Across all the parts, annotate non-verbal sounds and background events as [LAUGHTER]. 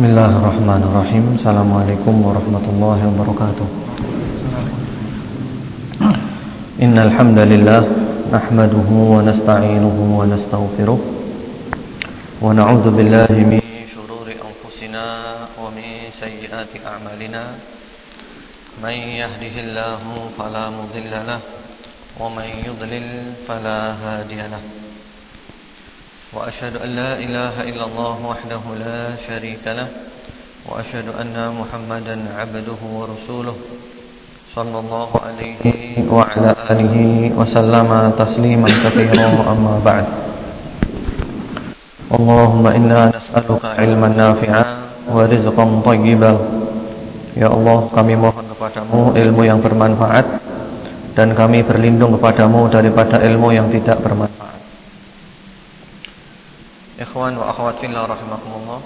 Bismillahirrahmanirrahim. Assalamualaikum warahmatullahi wabarakatuh. Innalhamdalillah Nahmaduhu wa nasta'inuhu wa nasta'ufiruh. Wa na'udhu billahi min syururi anfusina Wa min sayyati a'malina. Man yahdihillahu falamudillalah Wa man yudlil falahadiyalah وأشهد أن لا إله إلا الله وحده لا شريك له وأشهد أن محمدا عبده ورسوله صلى الله عليه وعلى آله وسلم تسليما كثيرا أما بعد اللهم إنا نسألك علما نافعا ورزقا طيبا يا الله kami mohon kepadamu ilmu yang bermanfaat Dan kami berlindung kepadamu daripada ilmu yang tidak bermanfaat Ikhwan wa akhwat fillah rahimakumullah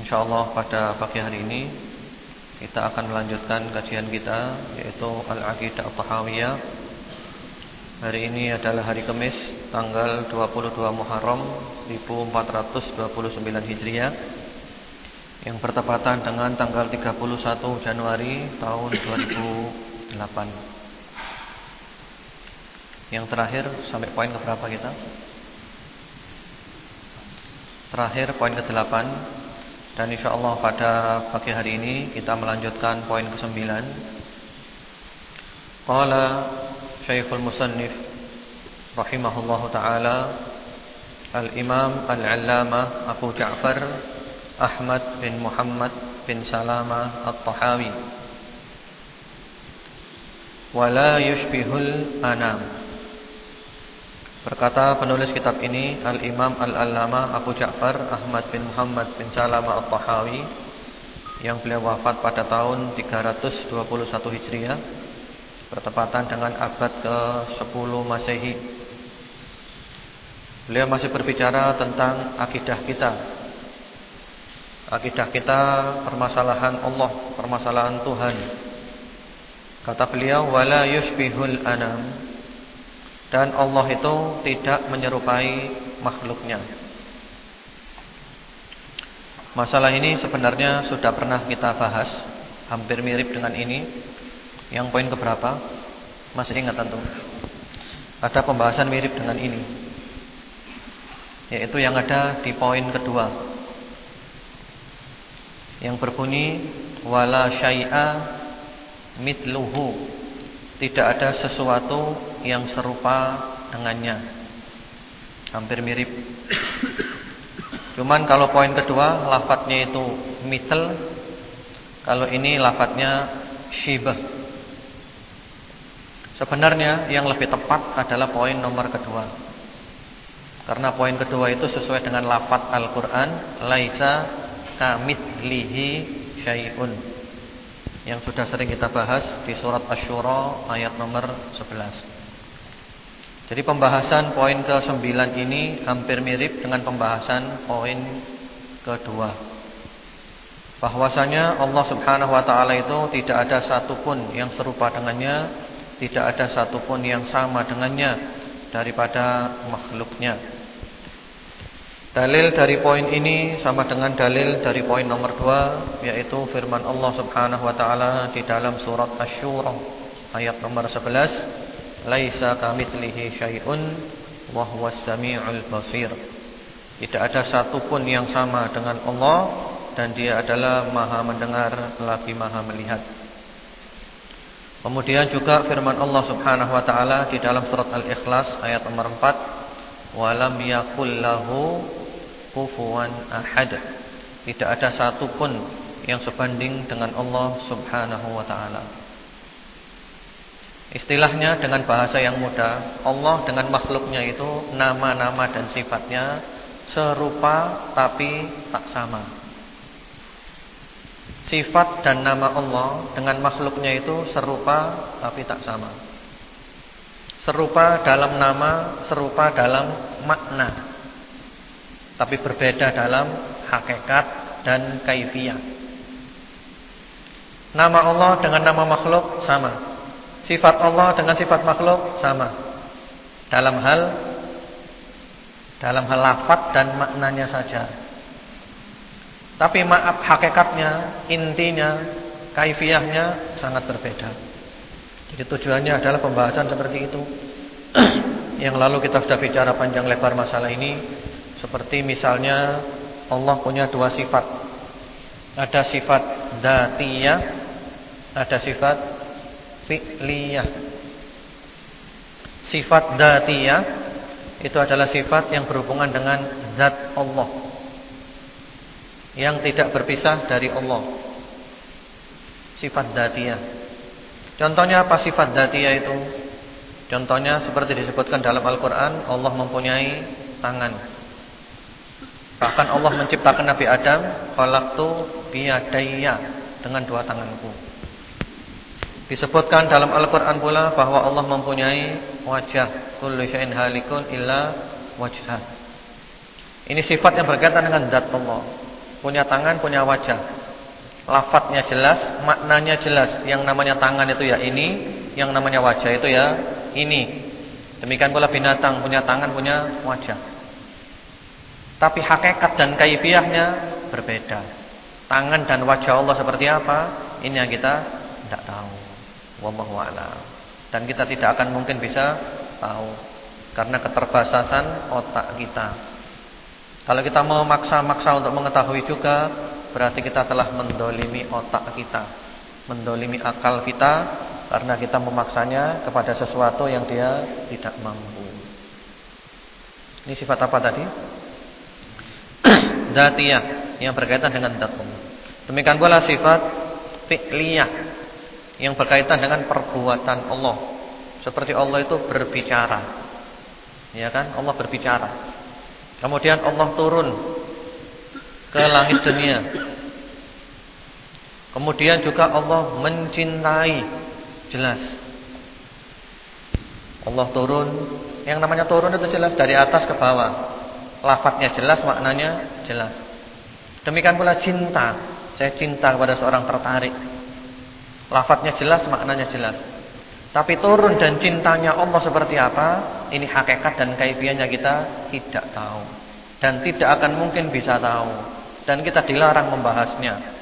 InsyaAllah pada pagi hari ini Kita akan melanjutkan kajian kita Yaitu Al-Aqidah Al-Tahawiyah Hari ini adalah hari Kamis Tanggal 22 Muharram 1429 Hijriah yang bertepatan dengan tanggal 31 Januari tahun 2008. Yang terakhir sampai poin ke berapa kita? Terakhir poin ke-8 dan insyaallah pada pagi hari ini kita melanjutkan poin ke-9. Qala Syekhul Musannif rahimahullahu taala Al-Imam Al-Allamah Abu Ja'far Ahmad bin Muhammad bin Salama At-Tahawi. Wala yushbihul anam Berkata penulis kitab ini Al-Imam Al-Allama Abu Ja'far Ahmad bin Muhammad bin Salama At-Tahawi Yang beliau wafat pada tahun 321 Hijriah Bertepatan dengan abad ke-10 Masehi Beliau masih berbicara tentang akidah kita Akidah kita permasalahan Allah, permasalahan Tuhan. Kata beliau wala yushbihul anam. Dan Allah itu tidak menyerupai makhluknya. Masalah ini sebenarnya sudah pernah kita bahas, hampir mirip dengan ini. Yang poin keberapa? Masih ingat tentu. Ada pembahasan mirip dengan ini. Yaitu yang ada di poin kedua yang berbunyi wala syai'a mitluhu tidak ada sesuatu yang serupa dengannya. Hampir mirip. Cuman kalau poin kedua lafadznya itu mitl kalau ini lafadznya syibah. Sebenarnya yang lebih tepat adalah poin nomor kedua. Karena poin kedua itu sesuai dengan lafadz Al-Qur'an laisa kamitslihi syai'un. Yang sudah sering kita bahas di surat Asy-Syura ayat nomor 11. Jadi pembahasan poin ke-9 ini hampir mirip dengan pembahasan poin kedua. Bahwasanya Allah Subhanahu wa taala itu tidak ada satupun yang serupa dengannya, tidak ada satupun yang sama dengannya daripada makhluknya. Dalil dari poin ini sama dengan dalil dari poin nomor 2 yaitu firman Allah Subhanahu wa taala di dalam surat Asy-Syura ayat nomor 11 laisa kamitslihi syai'un wa huwas samiul basir tidak ada satupun yang sama dengan Allah dan dia adalah maha mendengar lagi maha melihat Kemudian juga firman Allah Subhanahu wa taala di dalam surat Al-Ikhlas ayat nomor 4 walam yakul lahu kufuwan ahad. Tidak ada satupun yang sebanding dengan Allah Subhanahu wa taala. Istilahnya dengan bahasa yang mudah, Allah dengan makhluknya itu nama-nama dan sifatnya serupa tapi tak sama. Sifat dan nama Allah dengan makhluknya itu serupa tapi tak sama. Serupa dalam nama, serupa dalam makna tapi berbeda dalam hakikat dan kaifiyah. Nama Allah dengan nama makhluk sama. Sifat Allah dengan sifat makhluk sama. Dalam hal dalam hal lafaz dan maknanya saja. Tapi maaf hakikatnya, intinya, kaifiahnya sangat berbeda. Jadi tujuannya adalah pembahasan seperti itu. [CLEARS THROAT] Yang lalu kita sudah bicara panjang lebar masalah ini. Seperti misalnya Allah punya dua sifat. Ada sifat datiyah, ada sifat fi'liyah. Sifat datiyah itu adalah sifat yang berhubungan dengan zat Allah yang tidak berpisah dari Allah. Sifat datiyah. Contohnya apa sifat datiyah itu? Contohnya seperti disebutkan dalam Al-Qur'an, Allah mempunyai tangan. Bahkan Allah menciptakan Nabi Adam, "Khalaqtu biyadayya" dengan dua tanganku. Disebutkan dalam Al-Qur'an pula bahwa Allah mempunyai wajah, kullu syai'in halikun illa wajhah. Ini sifat yang berkaitan dengan zat Allah. Punya tangan, punya wajah. Lafadznya jelas, maknanya jelas. Yang namanya tangan itu ya ini, yang namanya wajah itu ya ini. Demikian pula binatang punya tangan, punya wajah. Tapi hakikat dan kaifiahnya berbeda. Tangan dan wajah Allah seperti apa? Ini yang kita tidak tahu. Wallahu a'lam. Dan kita tidak akan mungkin bisa tahu karena keterbatasan otak kita. Kalau kita mau maksa-maksa untuk mengetahui juga Berarti kita telah mendolimi otak kita Mendolimi akal kita Karena kita memaksanya kepada sesuatu yang dia tidak mampu Ini sifat apa tadi? [COUGHS] Datiyah Yang berkaitan dengan datum Demikian pula sifat Fi'liyah Yang berkaitan dengan perbuatan Allah Seperti Allah itu berbicara Ya kan? Allah berbicara Kemudian Allah turun ke langit dunia. Kemudian juga Allah mencintai jelas. Allah turun, yang namanya turun itu jelas dari atas ke bawah. Lafadznya jelas, maknanya jelas. Demikian pula cinta. Saya cinta kepada seorang tertarik. Lafadznya jelas, maknanya jelas. Tapi turun dan cintanya Allah seperti apa? Ini hakikat dan kaifiahnya kita tidak tahu. Dan tidak akan mungkin bisa tahu. Dan kita dilarang membahasnya.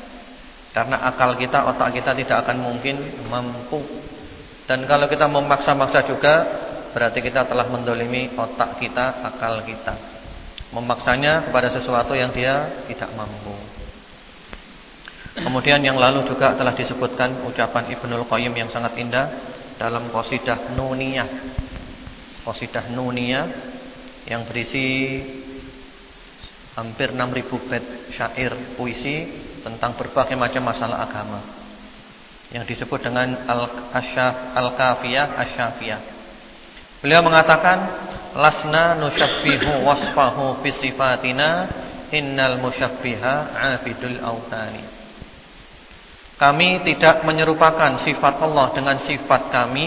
Karena akal kita, otak kita tidak akan mungkin mampu. Dan kalau kita memaksa-maksa juga, berarti kita telah mendolimi otak kita, akal kita. Memaksanya kepada sesuatu yang dia tidak mampu. Kemudian yang lalu juga telah disebutkan ucapan Ibnul Qayyim yang sangat indah dalam qasidah nuniyah. Qasidah nuniyah yang berisi hampir 6000 bait syair puisi tentang berbagai macam masalah agama. Yang disebut dengan al-kafiyah asyafiyah. Beliau mengatakan lasna nusyabbihu wasfahu fi sifatina innal musyabbiha abidul autani. Kami tidak menyerupakan sifat Allah dengan sifat kami,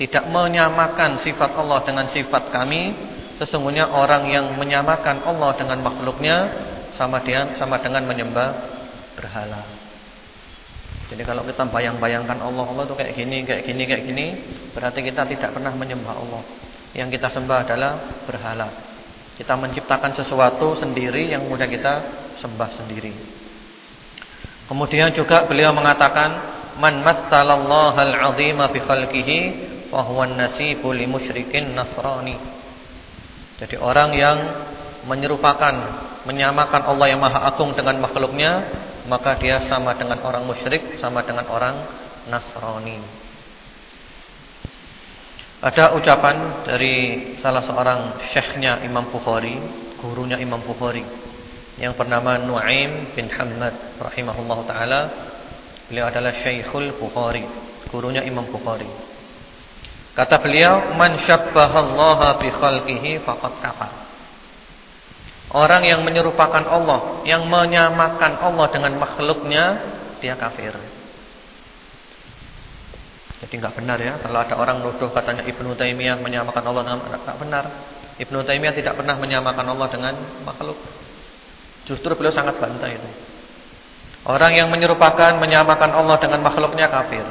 tidak menyamakan sifat Allah dengan sifat kami. Sesungguhnya orang yang menyamakan Allah dengan makhluknya sama dia sama dengan menyembah berhala. Jadi kalau kita bayang-bayangkan Allah Allah itu kayak gini, kayak gini, kayak gini, berarti kita tidak pernah menyembah Allah. Yang kita sembah adalah berhala. Kita menciptakan sesuatu sendiri yang mudah kita sembah sendiri. Kemudian juga beliau mengatakan man mattalallahu al-'azima bi khalqihi fa huwa an-nasibu li musyrikin nasrani. Jadi orang yang menyerupakan, menyamakan Allah yang Maha Agung dengan makhluknya, maka dia sama dengan orang musyrik, sama dengan orang Nasrani. Ada ucapan dari salah seorang syekhnya Imam Bukhari, gurunya Imam Bukhari yang bernama Nuaim bin Hamad rahimahullah taala. Beliau adalah Syekhul Bukhari, gurunya Imam Bukhari. Kata beliau, "Man syabbahallaha bi khalqihi faqad kafar." Orang yang menyerupakan Allah, yang menyamakan Allah dengan makhluknya, dia kafir. Jadi enggak benar ya kalau ada orang nuduh katanya Ibnu Taimiyah menyamakan Allah dengan enggak benar. Ibnu Taimiyah tidak pernah menyamakan Allah dengan makhluk. Justru beliau sangat bantah itu. Orang yang menyerupakan, menyamakan Allah dengan makhluknya kafir.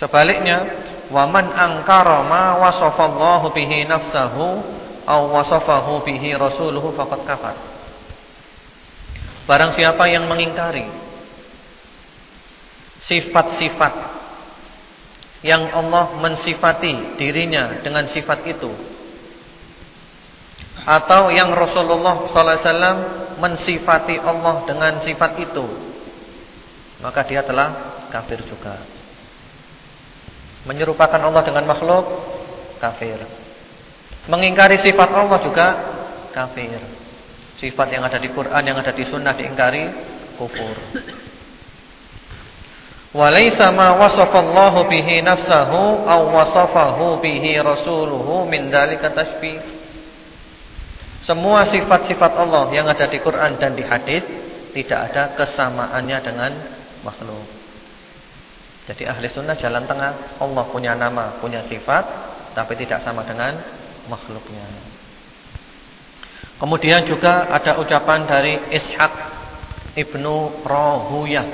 Sebaliknya, waman angkara ma wasafallahu bihi nafsahu aw wasafahu bihi rasuluhu faqad kafar. Barang siapa yang mengingkari sifat-sifat yang Allah mensifati dirinya dengan sifat itu atau yang Rasulullah SAW mensifati Allah dengan sifat itu maka dia telah kafir juga menyerupakan Allah dengan makhluk kafir mengingkari sifat Allah juga kafir Sifat yang ada di Quran, yang ada di sunnah diingkari kufur. Walaysa ma wasafallahu bihi nafsahu aw wasafahu bihi rasuluhu min dalika tashbih. Semua sifat-sifat Allah yang ada di Quran dan di hadis tidak ada kesamaannya dengan makhluk. Jadi ahli sunnah jalan tengah. Allah punya nama, punya sifat, tapi tidak sama dengan makhluknya. Kemudian juga ada ucapan dari Ishaq ibnu Rohuyah.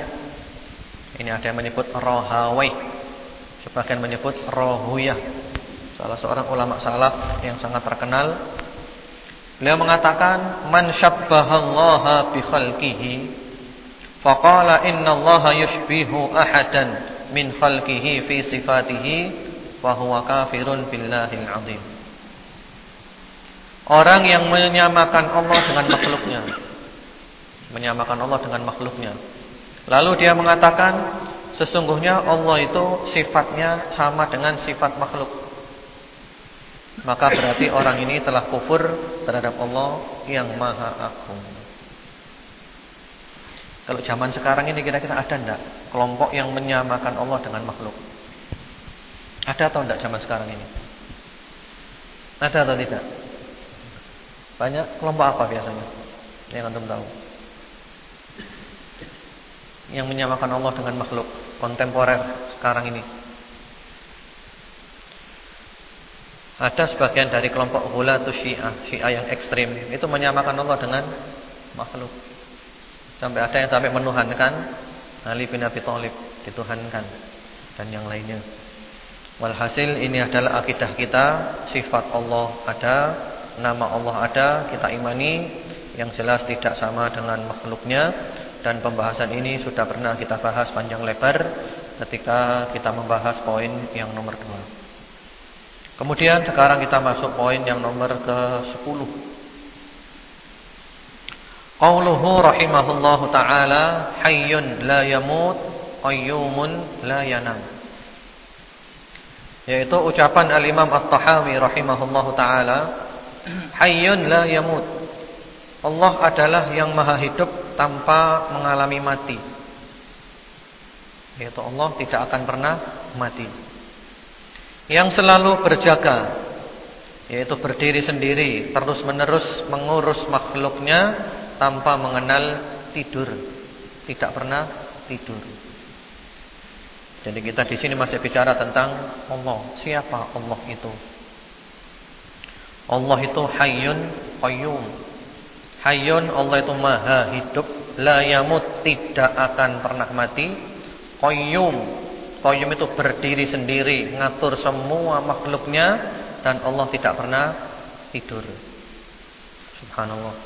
Ini ada yang menyebut Rohawai. Sebagian menyebut Rohuyah. Salah seorang ulama salaf yang sangat terkenal. Beliau mengatakan, "Man syabbahallaha bi khalqihi, faqala innallaha yushbihu ahadan min khalqihi fi sifatihi, fa huwa kafirun billahil 'azim." Orang yang menyamakan Allah dengan makhluknya Menyamakan Allah dengan makhluknya Lalu dia mengatakan Sesungguhnya Allah itu sifatnya sama dengan sifat makhluk Maka berarti orang ini telah kufur terhadap Allah yang maha agung Kalau zaman sekarang ini kira-kira ada enggak Kelompok yang menyamakan Allah dengan makhluk Ada atau enggak zaman sekarang ini Ada atau tidak banyak kelompok apa biasanya? Yang antum tahu. Yang menyamakan Allah dengan makhluk kontemporer sekarang ini. Ada sebagian dari kelompok Ghulatus Syiah, Syiah yang ekstrim, itu menyamakan Allah dengan makhluk. Sampai ada yang sampai menuhankan Ali bin Abi Thalib, dituhankan dan yang lainnya. Walhasil ini adalah akidah kita, sifat Allah ada, nama Allah ada, kita imani yang jelas tidak sama dengan makhluknya dan pembahasan ini sudah pernah kita bahas panjang lebar ketika kita membahas poin yang nomor dua. Kemudian sekarang kita masuk poin yang nomor ke-10. Qauluhu rahimahullahu taala hayyun la yamut qayyumun la yanam. Yaitu ucapan Al-Imam At-Tahawi rahimahullahu taala Hayyun la yamut. Allah adalah yang maha hidup tanpa mengalami mati. Yaitu Allah tidak akan pernah mati. Yang selalu berjaga yaitu berdiri sendiri, terus-menerus mengurus makhluknya tanpa mengenal tidur. Tidak pernah tidur. Jadi kita di sini masih bicara tentang Allah. Siapa Allah itu? Allah itu hayyun qayyum. Hayyun Allah itu maha hidup, la yamut tidak akan pernah mati. Qayyum. Qayyum itu berdiri sendiri, ngatur semua makhluknya dan Allah tidak pernah tidur. Subhanallah.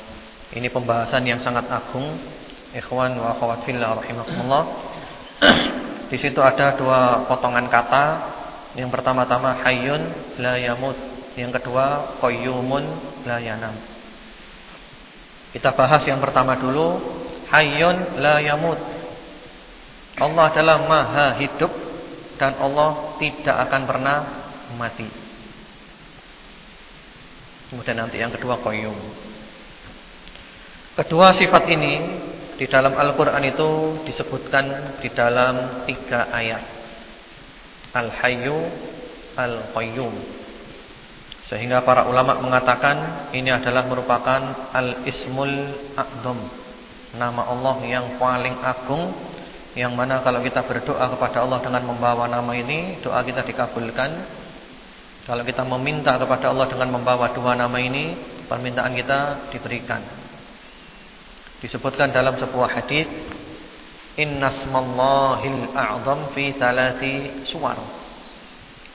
Ini pembahasan yang sangat agung. Ikhwan wa akhwat fillah rahimakumullah. [CLEARS THROAT] Di situ ada dua potongan kata. Yang pertama-tama hayyun la yamut yang kedua qayyumun la yanam. Kita bahas yang pertama dulu, hayyun la yamut. Allah adalah maha hidup dan Allah tidak akan pernah mati. Kemudian nanti yang kedua qayyum. Kedua sifat ini di dalam Al-Qur'an itu disebutkan di dalam tiga ayat. Al-Hayyu Al-Qayyum. Sehingga para ulama mengatakan ini adalah merupakan al-ismul a'dham. Nama Allah yang paling agung yang mana kalau kita berdoa kepada Allah dengan membawa nama ini, doa kita dikabulkan. Kalau kita meminta kepada Allah dengan membawa dua nama ini, permintaan kita diberikan. Disebutkan dalam sebuah hadis, "Innasmallahil a'dham fi thalathi suwar."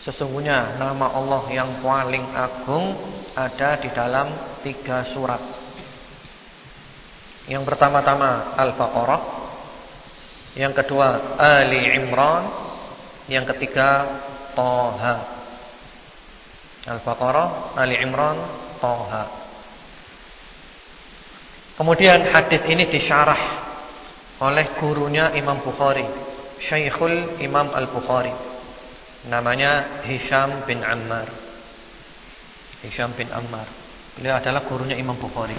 Sesungguhnya nama Allah yang paling agung ada di dalam tiga surat. Yang pertama-tama Al-Baqarah, yang kedua Ali Imran, yang ketiga Toha. Al-Baqarah, Ali Imran, Toha. Kemudian hadis ini disyarah oleh gurunya Imam Bukhari, Syekhul Imam Al-Bukhari. Namanya Hisham bin Ammar. Hisham bin Ammar. Beliau adalah gurunya Imam Bukhari.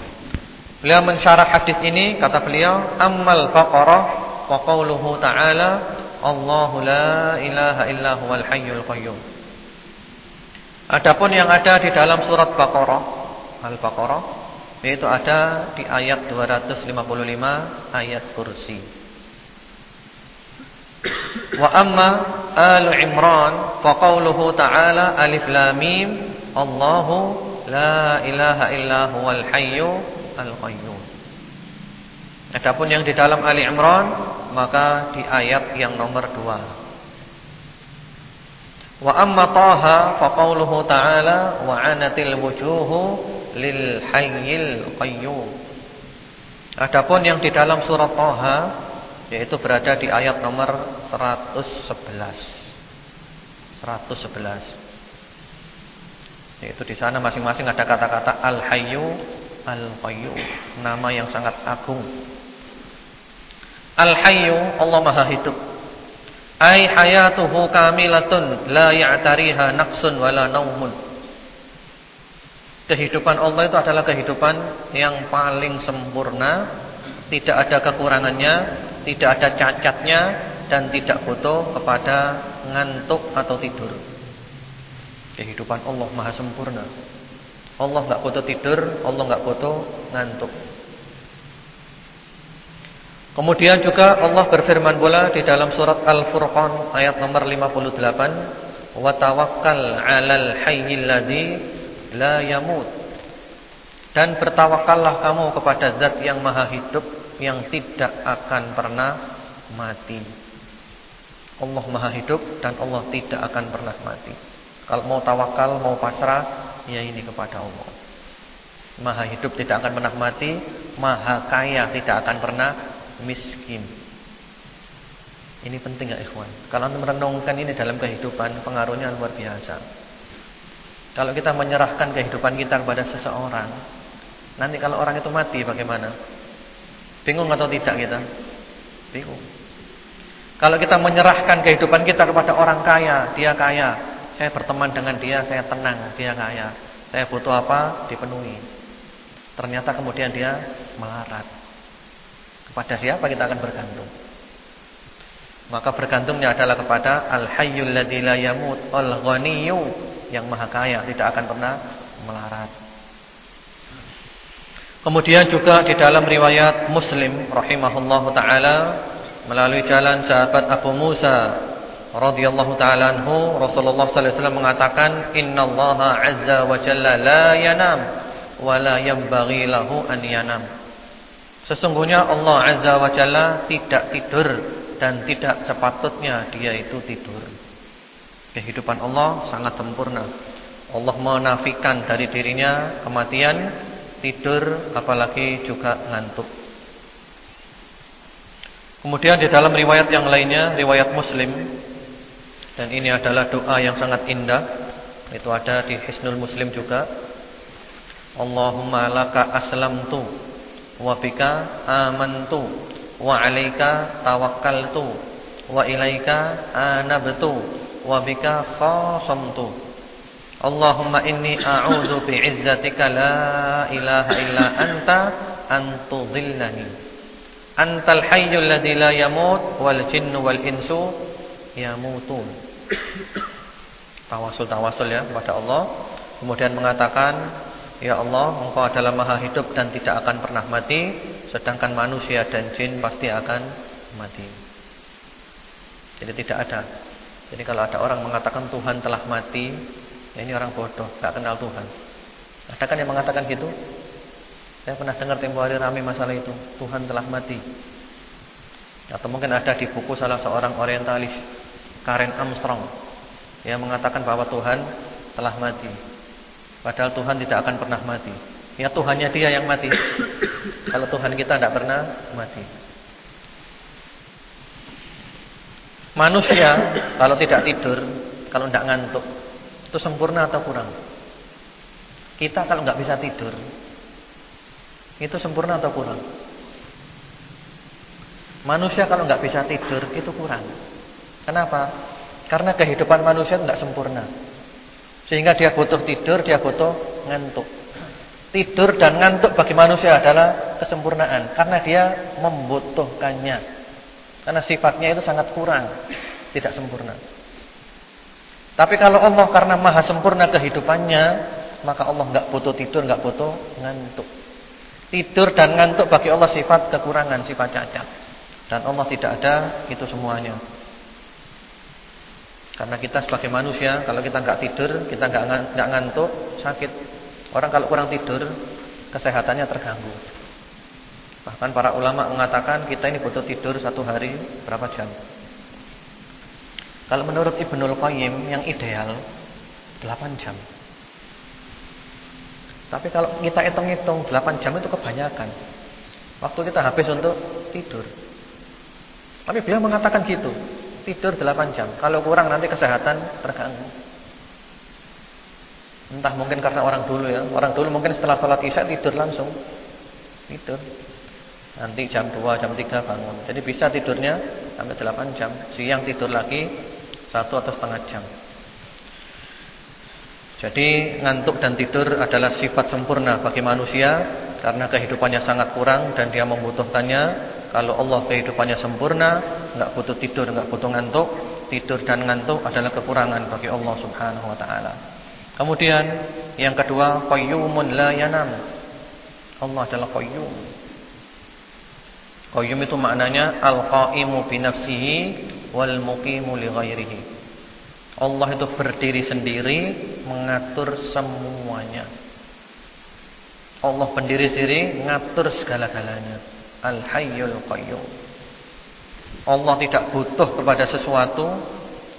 Beliau mensyarah hadis ini kata beliau ammal baqarah wa qauluhu ta'ala Allahu la ilaha illa huwal hayyul qayyum. Adapun yang ada di dalam surat Baqarah Al-Baqarah yaitu ada di ayat 255 ayat kursi. Wa amma Al Imran fa qauluhu ta'ala alif lam mim Allahu la ilaha illa huwal hayyu Al-Qayyum. Adapun yang di dalam Ali Imran maka di ayat yang nomor 2. Wa amma Taha fa qauluhu ta'ala wa 'anatil wujuhu lil hayyil qayyum. Adapun yang di dalam surat Taha yaitu berada di ayat nomor 111. 111. Yaitu di sana masing-masing ada kata-kata al-hayyu Al-Qayyum, nama yang sangat agung. Al-Hayyu, Allah Maha hidup. Ai hayatuhu kamilatun la ya'tariha naqsun wala naumun. Kehidupan Allah itu adalah kehidupan yang paling sempurna, tidak ada kekurangannya, tidak ada cacatnya dan tidak butuh kepada ngantuk atau tidur. Kehidupan Allah Maha sempurna. Allah nggak butuh tidur, Allah nggak butuh ngantuk. Kemudian juga Allah berfirman pula di dalam surat Al-Furqan ayat nomor 58, "Wa tawakkal 'alal hayyil ladzi la yamut." Dan bertawakallah kamu kepada zat yang maha hidup yang tidak akan pernah mati. Allah maha hidup dan Allah tidak akan pernah mati. Kalau mau tawakal, mau pasrah, ya ini kepada Allah. Maha hidup tidak akan pernah mati, maha kaya tidak akan pernah miskin. Ini penting ya ikhwan. Kalau anda merenungkan ini dalam kehidupan, pengaruhnya luar biasa. Kalau kita menyerahkan kehidupan kita kepada seseorang, nanti kalau orang itu mati bagaimana? Bingung atau tidak kita? Bingung. Kalau kita menyerahkan kehidupan kita kepada orang kaya, dia kaya, saya berteman dengan dia, saya tenang, dia kaya. Saya butuh apa? Dipenuhi. Ternyata kemudian dia melarat. Kepada siapa kita akan bergantung? Maka bergantungnya adalah kepada Al-Hayyul ladzi la yamut, Al-Ghaniyyu yang maha kaya, tidak akan pernah melarat. Kemudian juga di dalam riwayat Muslim rahimahullahu taala melalui jalan sahabat Abu Musa radhiyallahu taala anhu Rasulullah sallallahu alaihi wasallam mengatakan innallaha azza wa jalla la yanam wa la yanbaghi lahu an yanam Sesungguhnya Allah azza wa jalla tidak tidur dan tidak sepatutnya dia itu tidur Kehidupan Allah sangat sempurna Allah menafikan dari dirinya kematian tidur apalagi juga ngantuk Kemudian di dalam riwayat yang lainnya, riwayat Muslim dan ini adalah doa yang sangat indah. Itu ada di Hisnul Muslim juga. Allahumma laka aslamtu wa bika amantu wa 'alaika tawakkaltu wa ilaika anabtu wa bika khasamtu. Allahumma inni a'udzu bi'izzatika la ilaha illa anta an tudhillani. Antal hayyul ladzi la yamut wal jinnu wal insu yamutun. [COUGHS] Tawasul-tawasul ya kepada Allah Kemudian mengatakan Ya Allah engkau adalah maha hidup dan tidak akan pernah mati. Sedangkan manusia dan jin pasti akan mati. Jadi tidak ada. Jadi kalau ada orang mengatakan Tuhan telah mati ya Ini orang bodoh, tidak kenal Tuhan. Ada kan yang mengatakan gitu? Saya pernah dengar tempoh hari ramai masalah itu. Tuhan telah mati. Atau mungkin ada di buku salah seorang orientalis Karen Armstrong. Yang mengatakan bahwa Tuhan telah mati. Padahal Tuhan tidak akan pernah mati. Ya Tuhannya dia yang mati. Kalau Tuhan kita tidak pernah mati. Manusia kalau tidak tidur, kalau tidak ngantuk, itu sempurna atau kurang? Kita kalau nggak bisa tidur, itu sempurna atau kurang? Manusia kalau nggak bisa tidur itu kurang. Kenapa? Karena kehidupan manusia tidak sempurna. Sehingga dia butuh tidur, dia butuh ngantuk. Tidur dan ngantuk bagi manusia adalah kesempurnaan karena dia membutuhkannya. Karena sifatnya itu sangat kurang, tidak sempurna. Tapi kalau Allah karena maha sempurna kehidupannya, maka Allah nggak butuh tidur, nggak butuh ngantuk. Tidur dan ngantuk bagi Allah sifat kekurangan, sifat cacat. Dan Allah tidak ada itu semuanya. Karena kita sebagai manusia, kalau kita nggak tidur, kita nggak ngantuk, sakit. Orang kalau kurang tidur, kesehatannya terganggu. Bahkan para ulama mengatakan kita ini butuh tidur satu hari berapa jam. Kalau menurut Ibnul Qayyim yang ideal 8 jam. Tapi kalau kita hitung-hitung 8 jam itu kebanyakan. Waktu kita habis untuk tidur. Tapi beliau mengatakan gitu, tidur 8 jam. Kalau kurang nanti kesehatan terganggu. Entah mungkin karena orang dulu ya. Orang dulu mungkin setelah sholat isya tidur langsung. Tidur. Nanti jam 2, jam 3 bangun. Jadi bisa tidurnya sampai 8 jam. Siang tidur lagi satu atau setengah jam. Jadi ngantuk dan tidur adalah sifat sempurna bagi manusia karena kehidupannya sangat kurang dan dia membutuhkannya. Kalau Allah kehidupannya sempurna, enggak butuh tidur, enggak butuh ngantuk. Tidur dan ngantuk adalah kekurangan bagi Allah Subhanahu wa taala. Kemudian yang kedua qayyumun la yanam. Allah adalah qayyum. Qayyum itu maknanya al-qaimu bi nafsihi wal muqimu li ghairihi. Allah itu berdiri sendiri mengatur semuanya. Allah berdiri sendiri mengatur segala-galanya. Al-Hayyul Qayyum. Allah tidak butuh kepada sesuatu.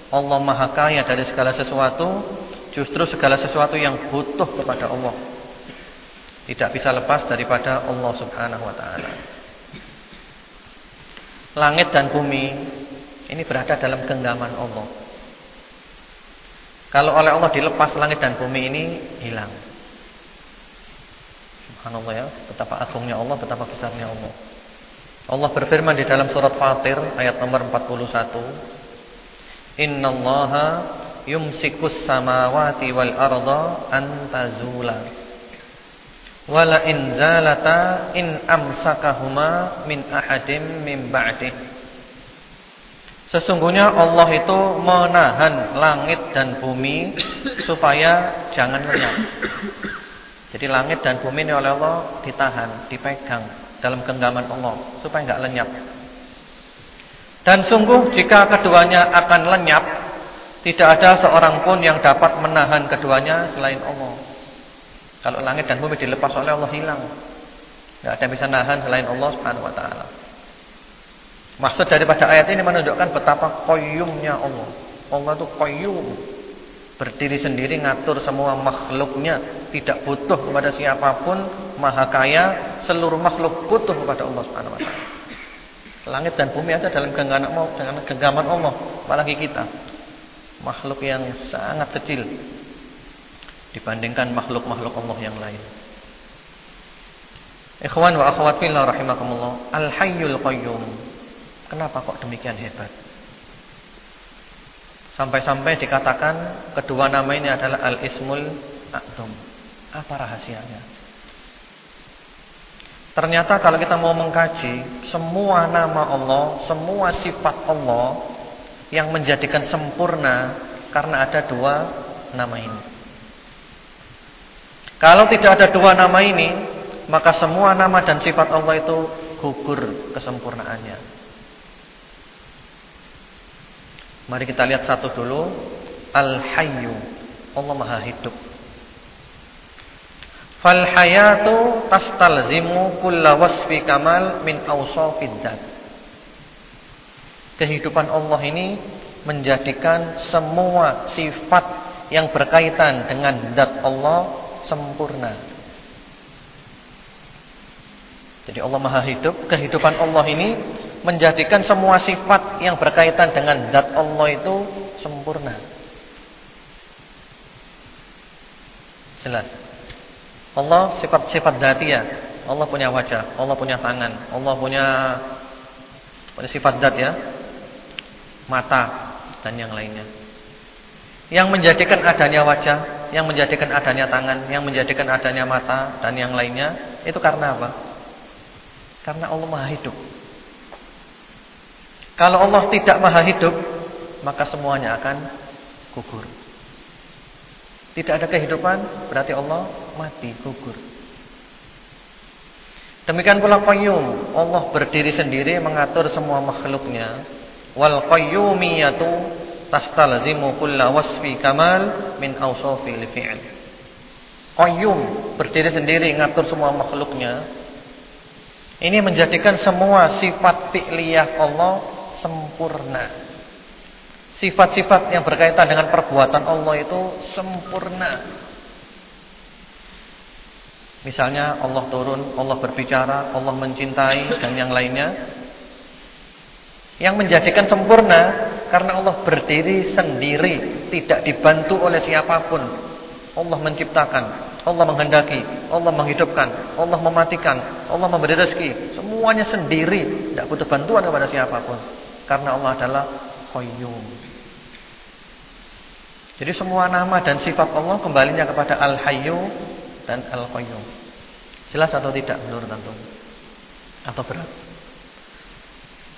Allah Maha Kaya dari segala sesuatu Justru segala sesuatu yang butuh kepada Allah tidak bisa lepas daripada Allah Subhanahu wa taala. Langit dan bumi ini berada dalam genggaman Allah. Kalau oleh Allah dilepas langit dan bumi ini hilang. Subhanallah ya, betapa agungnya Allah, betapa besarnya Allah. Allah berfirman di dalam surat Fatir ayat nomor 41, "Innallaha yumsikus samawati wal arda antazula wala in zalata in amsakahuma min ahadim min ba'dih Sesungguhnya Allah itu menahan langit dan bumi supaya jangan lenyap. Jadi langit dan bumi ini oleh Allah ditahan, dipegang dalam genggaman Allah supaya enggak lenyap. Dan sungguh jika keduanya akan lenyap tidak ada seorang pun yang dapat menahan keduanya selain Allah. Kalau langit dan bumi dilepas oleh Allah hilang. Tidak ada yang bisa nahan selain Allah Subhanahu wa taala. Maksud daripada ayat ini menunjukkan betapa qayyumnya Allah. Allah itu qayyum. Berdiri sendiri ngatur semua makhluknya, tidak butuh kepada siapa pun, maha kaya, seluruh makhluk butuh kepada Allah Subhanahu wa. Langit dan bumi ada dalam genggaman Allah, genggaman Allah, apalagi kita makhluk yang sangat kecil dibandingkan makhluk-makhluk Allah yang lain. Ikhwan wa akhwat fillah rahimakumullah, Al-Hayyul Qayyum. Kenapa kok demikian hebat? Sampai-sampai dikatakan kedua nama ini adalah Al-Ismul A'dham. Apa rahasianya? Ternyata kalau kita mau mengkaji semua nama Allah, semua sifat Allah yang menjadikan sempurna karena ada dua nama ini. Kalau tidak ada dua nama ini, maka semua nama dan sifat Allah itu gugur kesempurnaannya. Mari kita lihat satu dulu, Al-Hayyu. Allah Maha hidup. Fal hayatu tastalzimu kulla wasfi kamal min awsafid dzat kehidupan Allah ini menjadikan semua sifat yang berkaitan dengan zat Allah sempurna. Jadi Allah Maha Hidup, kehidupan Allah ini menjadikan semua sifat yang berkaitan dengan zat Allah itu sempurna. Jelas. Allah sifat-sifat dzatiyah. Allah punya wajah, Allah punya tangan, Allah punya punya sifat zat ya. Mata dan yang lainnya. Yang menjadikan adanya wajah, yang menjadikan adanya tangan, yang menjadikan adanya mata dan yang lainnya itu karena apa? Karena Allah Maha Hidup. Kalau Allah tidak Maha Hidup, maka semuanya akan gugur. Tidak ada kehidupan, berarti Allah mati, gugur. Demikian pula qayyum, Allah berdiri sendiri mengatur semua makhluknya. Wal qayyumiyatu tastalzimu kulla wasfi kamal min awsafil fi'l. Qayyum, berdiri sendiri mengatur semua makhluknya. Ini menjadikan semua sifat fi'liyah Allah sempurna. Sifat-sifat yang berkaitan dengan perbuatan Allah itu sempurna. Misalnya Allah turun, Allah berbicara, Allah mencintai dan yang lainnya. Yang menjadikan sempurna karena Allah berdiri sendiri, tidak dibantu oleh siapa pun. Allah menciptakan, Allah menghendaki, Allah menghidupkan, Allah mematikan, Allah memberi rezeki, semuanya sendiri, tidak butuh bantuan kepada siapa pun. Karena Allah adalah Qayyum. Jadi semua nama dan sifat Allah kembalinya kepada Al-Hayyu dan Al-Qayyum. Jelas atau tidak menurut antum? Atau berat?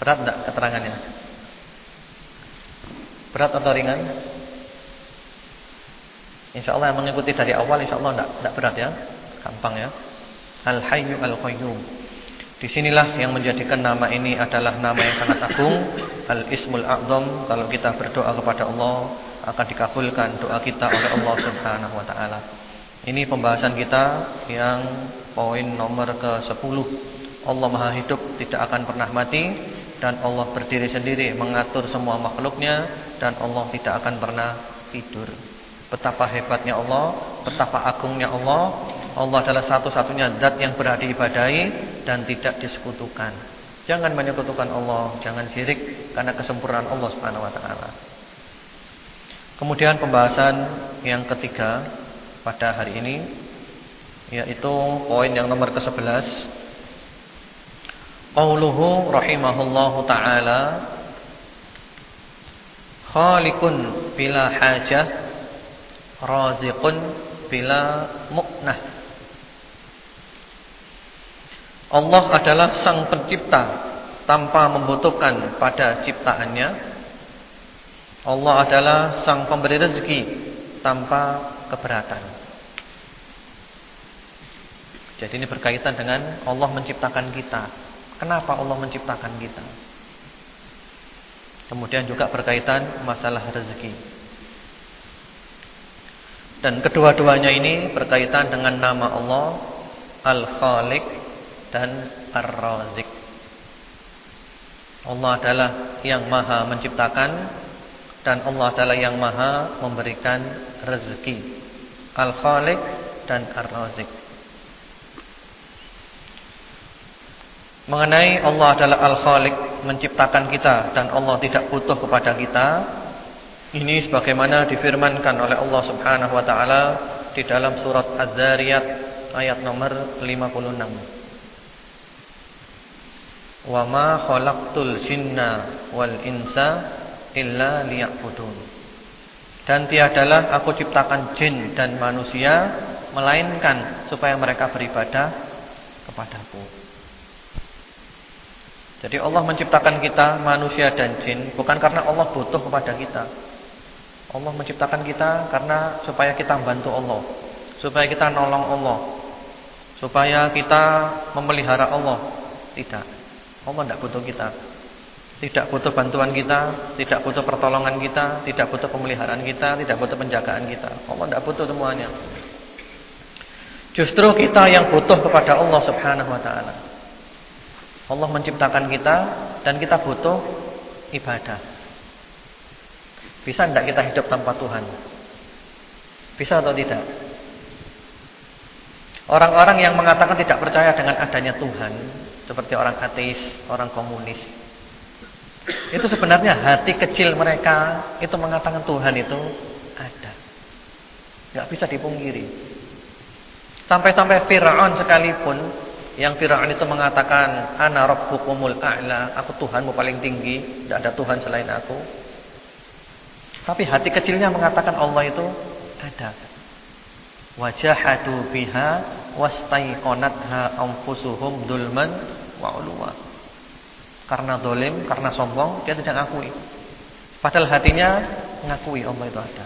Berat enggak keterangannya? Berat atau ringan? Insya Allah yang mengikuti dari awal insya Allah enggak, enggak berat ya. Gampang ya. Al-Hayyu Al-Qayyum. Di sinilah yang menjadikan nama ini adalah nama yang sangat agung, Al-Ismul A'zam. Kalau kita berdoa kepada Allah, akan dikabulkan doa kita oleh Allah Subhanahu wa taala. Ini pembahasan kita yang poin nomor ke-10. Allah Maha Hidup tidak akan pernah mati dan Allah berdiri sendiri mengatur semua makhluknya dan Allah tidak akan pernah tidur. Betapa hebatnya Allah, betapa agungnya Allah. Allah adalah satu-satunya zat yang berhak diibadahi dan tidak disekutukan. Jangan menyekutukan Allah, jangan syirik karena kesempurnaan Allah Subhanahu wa taala. Kemudian pembahasan yang ketiga pada hari ini yaitu poin yang nomor ke-11. Qauluhu rahimahullahu taala Khaliqun bila hajah Raziqun bila mu'nah Allah adalah sang pencipta tanpa membutuhkan pada ciptaannya Allah adalah sang pemberi rezeki tanpa keberatan. Jadi ini berkaitan dengan Allah menciptakan kita. Kenapa Allah menciptakan kita? Kemudian juga berkaitan masalah rezeki. Dan kedua-duanya ini berkaitan dengan nama Allah Al-Khaliq dan Ar-Razik. Allah adalah yang maha menciptakan dan Allah adalah yang maha memberikan rezeki. Al-Khaliq dan Ar-Razik Mengenai Allah adalah Al-Khaliq menciptakan kita dan Allah tidak butuh kepada kita ini sebagaimana difirmankan oleh Allah Subhanahu wa taala di dalam surat Az-Zariyat ayat nomor 56 Wa ma khalaqtul jinna wal insa illa liya'budun. Dan tiadalah aku ciptakan jin dan manusia melainkan supaya mereka beribadah kepadaku. Jadi Allah menciptakan kita manusia dan jin bukan karena Allah butuh kepada kita. Allah menciptakan kita karena supaya kita membantu Allah, supaya kita nolong Allah, supaya kita memelihara Allah. Tidak. Allah tidak butuh kita. Tidak butuh bantuan kita, tidak butuh pertolongan kita, tidak butuh pemeliharaan kita, tidak butuh penjagaan kita. Allah tidak butuh semuanya. Justru kita yang butuh kepada Allah Subhanahu wa taala. Allah menciptakan kita dan kita butuh ibadah. Bisa tidak kita hidup tanpa Tuhan? Bisa atau tidak? Orang-orang yang mengatakan tidak percaya dengan adanya Tuhan, seperti orang ateis, orang komunis. Itu sebenarnya hati kecil mereka itu mengatakan Tuhan itu ada. Enggak bisa dipungkiri. Sampai-sampai Firaun sekalipun yang Firaun itu mengatakan ana rabbukumul a'la, aku Tuhanmu paling tinggi, tidak ada Tuhan selain aku. Tapi hati kecilnya mengatakan Allah itu ada. Wajahadu biha wastaiqanatha anfusuhum dulman wa ulwa. Karena dolim, karena sombong, dia tidak mengakui. Padahal hatinya mengakui Allah itu ada.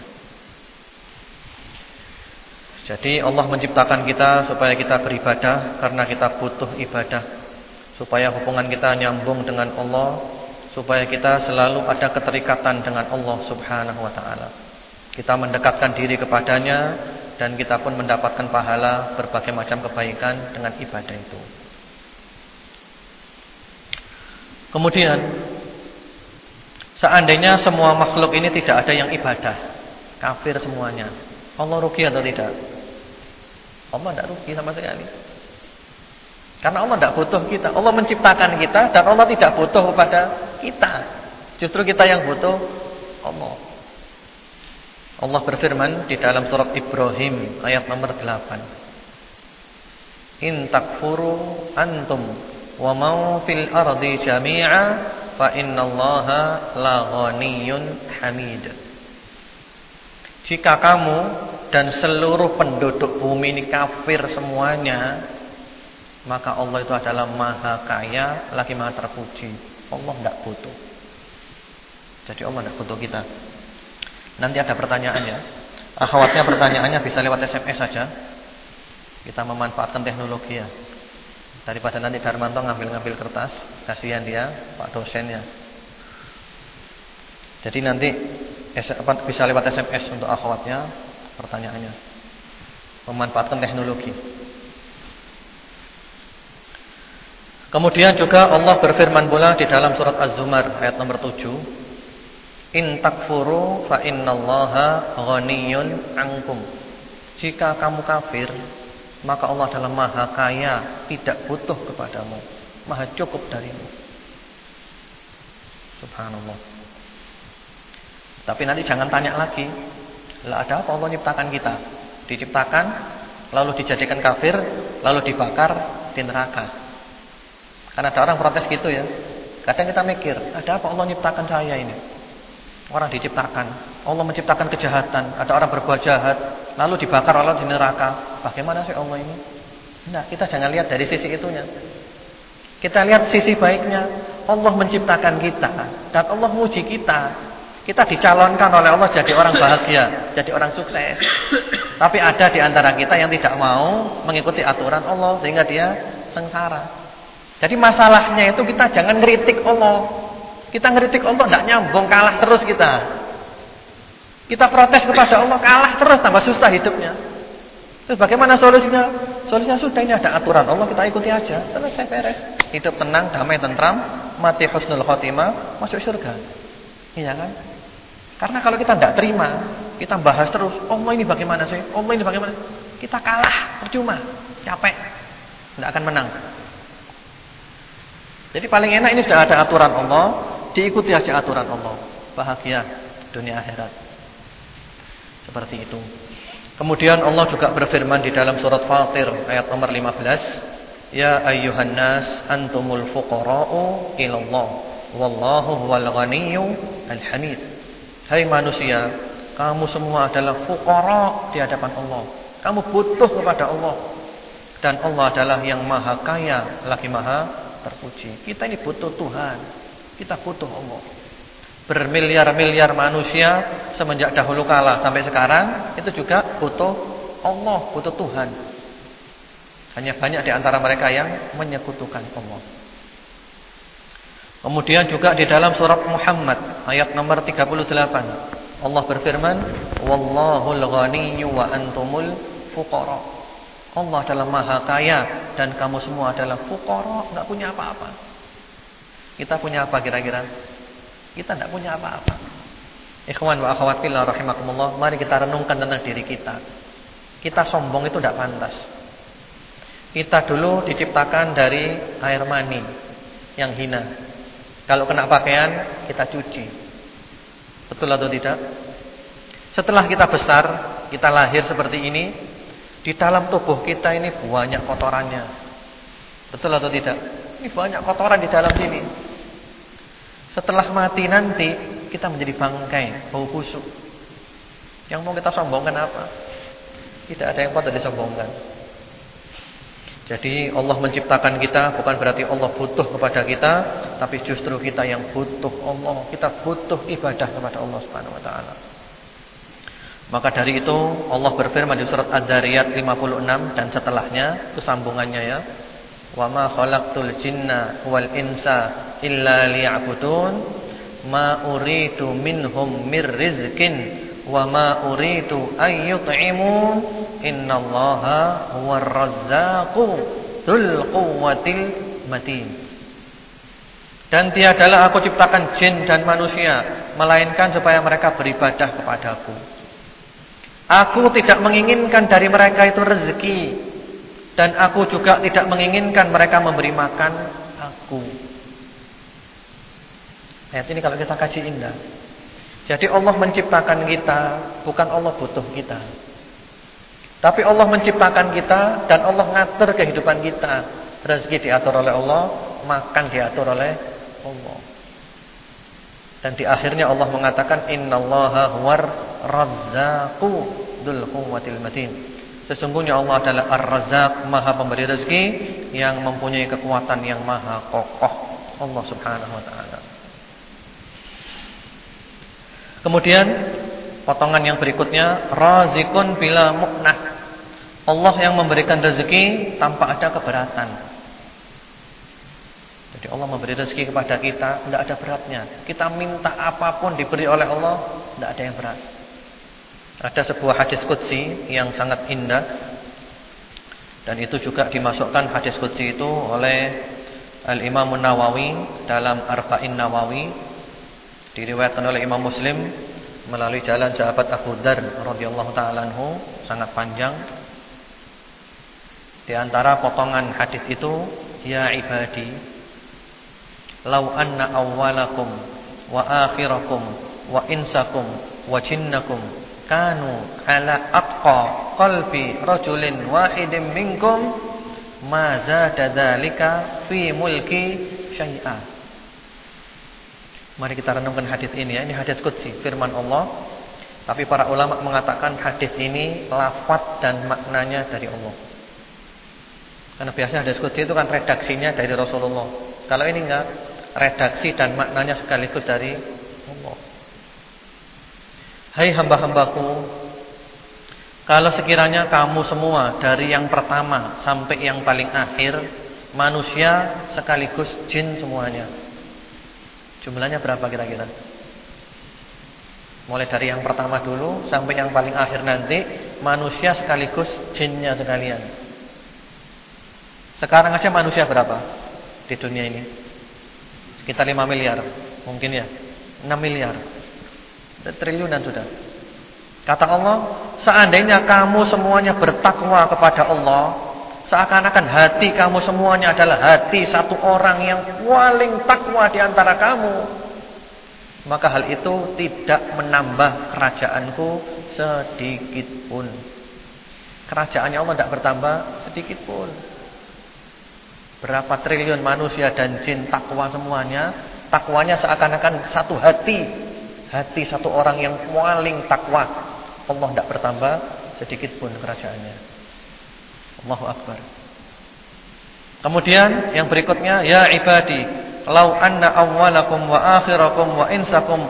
Jadi Allah menciptakan kita supaya kita beribadah karena kita butuh ibadah. Supaya hubungan kita nyambung dengan Allah, supaya kita selalu ada keterikatan dengan Allah Subhanahu wa taala. Kita mendekatkan diri kepadanya dan kita pun mendapatkan pahala berbagai macam kebaikan dengan ibadah itu. Kemudian seandainya semua makhluk ini tidak ada yang ibadah, kafir semuanya. Allah rugi atau tidak? Allah tidak rugi sama sekali. Karena Allah tidak butuh kita. Allah menciptakan kita dan Allah tidak butuh kepada kita. Justru kita yang butuh Allah. Allah berfirman di dalam surat Ibrahim ayat nomor 8. In takfuru antum wa mau fil ardi jami'a fa innallaha la ghaniyyun hamid. Jika kamu dan seluruh penduduk bumi ini kafir semuanya, maka Allah itu adalah maha kaya, lagi maha terpuji. Allah tidak butuh. Jadi Allah tidak butuh kita. Nanti ada pertanyaannya. Akhwatnya pertanyaannya bisa lewat SMS saja. Kita memanfaatkan teknologi ya. Daripada nanti Darmanto ngambil-ngambil kertas, kasihan dia, Pak dosennya. Jadi nanti bisa lewat SMS untuk akhwatnya pertanyaannya. Memanfaatkan teknologi. Kemudian juga Allah berfirman pula di dalam surat Az-Zumar ayat nomor 7 In takfuru fa innallaha ghaniyun ankum. Jika kamu kafir, maka Allah adalah Maha Kaya, tidak butuh kepadamu, Maha cukup darimu. Subhanallah. Tapi nanti jangan tanya lagi, lah ada apa Allah menciptakan kita? Diciptakan, lalu dijadikan kafir, lalu dibakar di neraka. Karena ada orang protes gitu ya. Kadang kita mikir, ada apa Allah menciptakan saya ini? Orang diciptakan, Allah menciptakan kejahatan, ada orang berbuat jahat, lalu dibakar Allah di neraka. Bagaimana sih Allah ini? Nah, kita jangan lihat dari sisi itunya. Kita lihat sisi baiknya. Allah menciptakan kita dan Allah menguji kita. Kita dicalonkan oleh Allah jadi orang bahagia, jadi orang sukses. Tapi ada di antara kita yang tidak mau mengikuti aturan Allah sehingga dia sengsara. Jadi masalahnya itu kita jangan ngeritik Allah. Kita ngeritik Allah tidak nyambung, kalah terus kita. Kita protes kepada Allah, kalah terus, tambah susah hidupnya. Terus bagaimana solusinya? Solusinya sudah ini ada aturan Allah, kita ikuti aja. Selesai beres. Hidup tenang, damai, tentram, mati husnul khotimah, masuk surga. Iya kan? Karena kalau kita tidak terima, kita bahas terus, Allah ini bagaimana sih? Allah ini bagaimana? Kita kalah, percuma, capek. Tidak akan menang. Jadi paling enak ini sudah ada aturan Allah, Diikuti aja aturan Allah. Bahagia dunia akhirat. Seperti itu. Kemudian Allah juga berfirman di dalam surat Fatir ayat nomor 15, "Ya ayyuhan nas antumul fuqara'u ilallah wallahu huwal ghaniyyu al-hamid." Hai manusia, kamu semua adalah fuqara di hadapan Allah. Kamu butuh kepada Allah. Dan Allah adalah yang maha kaya, lagi maha terpuji. Kita ini butuh Tuhan. Kita butuh Allah. Bermiliar-miliar manusia semenjak dahulu kala sampai sekarang itu juga butuh Allah, butuh Tuhan. Hanya banyak di antara mereka yang menyekutukan Allah. Kemudian juga di dalam surat Muhammad ayat nomor 38 Allah berfirman, "Wallahul ghaniyyu wa antumul fuqara." Allah adalah Maha Kaya dan kamu semua adalah fuqara, enggak punya apa-apa. Kita punya apa kira-kira? Kita tidak punya apa-apa. Ikhwan wa akhwat fillah rahimakumullah, mari kita renungkan tentang diri kita. Kita sombong itu tidak pantas. Kita dulu diciptakan dari air mani yang hina. Kalau kena pakaian, kita cuci. Betul atau tidak? Setelah kita besar, kita lahir seperti ini, di dalam tubuh kita ini banyak kotorannya. Betul atau tidak? Ini banyak kotoran di dalam sini. Setelah mati nanti, kita menjadi bangkai, bau busuk. Yang mau kita sombongkan apa? Tidak ada yang patut disombongkan. Jadi Allah menciptakan kita bukan berarti Allah butuh kepada kita, tapi justru kita yang butuh Allah. Kita butuh ibadah kepada Allah Subhanahu wa taala. Maka dari itu Allah berfirman di surat Ad-Dariyat 56 dan setelahnya, itu sambungannya ya. Wa ma khalaqtul jinna wal insa illa liya'budun ma uridu minhum mir rizqin wa ma uridu ayyut'imun innallaha huwar razzaqu dzul quwwatil matin. Dan tiadalah aku ciptakan jin dan manusia melainkan supaya mereka beribadah kepadaku. Aku tidak menginginkan dari mereka itu rezeki dan aku juga tidak menginginkan mereka memberi makan aku. Ayat ini kalau kita kaji indah. Jadi Allah menciptakan kita, bukan Allah butuh kita. Tapi Allah menciptakan kita dan Allah ngatur kehidupan kita. Rezeki diatur oleh Allah, makan diatur oleh Allah. Dan di akhirnya Allah mengatakan innallaha huwar razzaqu dzul quwwatil matin. Sesungguhnya Allah adalah Ar-Razzaq, Maha pemberi rezeki yang mempunyai kekuatan yang maha kokoh. Allah Subhanahu wa taala. Kemudian Potongan yang berikutnya razikun bila muknah. Allah yang memberikan rezeki tanpa ada keberatan. Jadi Allah memberi rezeki kepada kita tidak ada beratnya. Kita minta apa pun diberi oleh Allah tidak ada yang berat. Ada sebuah hadis qudsi yang sangat indah dan itu juga dimasukkan hadis qudsi itu oleh Al-Imam Nawawi dalam Arba'in Nawawi diriwayatkan oleh Imam Muslim melalui jalan sahabat Abu Dar radhiyallahu taala anhu sangat panjang. Di antara potongan hadis itu, ya ibadi, lau anna awwalakum wa akhirakum wa insakum wa jinnakum kanu ala aqqa qalbi rajulin wahidin minkum ma zada dzalika fi mulki syai'a Mari kita renungkan hadis ini ya. Ini hadis qudsi, firman Allah. Tapi para ulama mengatakan hadis ini lafaz dan maknanya dari Allah. Karena biasanya hadis qudsi itu kan redaksinya dari Rasulullah. Kalau ini enggak, redaksi dan maknanya sekaligus dari. Hai hamba-hambaku, kalau sekiranya kamu semua dari yang pertama sampai yang paling akhir, manusia sekaligus jin semuanya Jumlahnya berapa kira-kira? Mulai dari yang pertama dulu sampai yang paling akhir nanti manusia sekaligus jinnya sekalian. Sekarang aja manusia berapa di dunia ini? Sekitar 5 miliar, mungkin ya. 6 miliar. Triliunan sudah. Kata Allah, seandainya kamu semuanya bertakwa kepada Allah, Seakan-akan hati kamu semuanya adalah hati satu orang yang paling takwa di antara kamu. Maka hal itu tidak menambah kerajaanku sedikit pun. Kerajaannya Allah tidak bertambah sedikit pun. Berapa triliun manusia dan jin takwa semuanya. Takwanya seakan-akan satu hati. Hati satu orang yang paling takwa. Allah tidak bertambah sedikit pun kerajaannya. Allahu Akbar. Kemudian yang berikutnya ya ibadi, lau anna awwalakum wa akhirakum wa insakum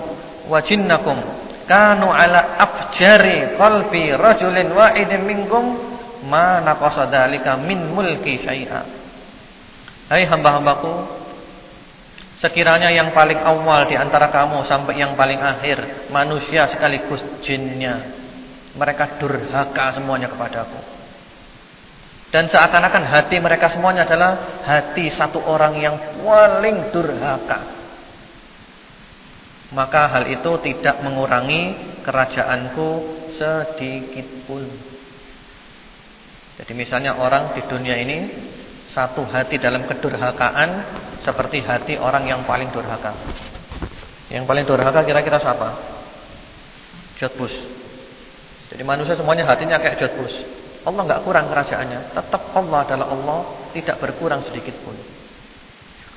wa jinnakum kanu ala afjari qalbi rajulin wahidin minkum ma naqasa dzalika min mulki syai'a. Hai hamba-hambaku, sekiranya yang paling awal di antara kamu sampai yang paling akhir manusia sekaligus jinnya mereka durhaka semuanya kepadaku. Dan seakan-akan hati mereka semuanya adalah hati satu orang yang paling durhaka. Maka hal itu tidak mengurangi kerajaanku sedikit pun. Jadi misalnya orang di dunia ini satu hati dalam kedurhakaan seperti hati orang yang paling durhaka. Yang paling durhaka kira-kira siapa? Bush. Jadi manusia semuanya hatinya kayak Bush. Allah nggak kurang kerajaannya. Tetap Allah adalah Allah, tidak berkurang sedikit pun.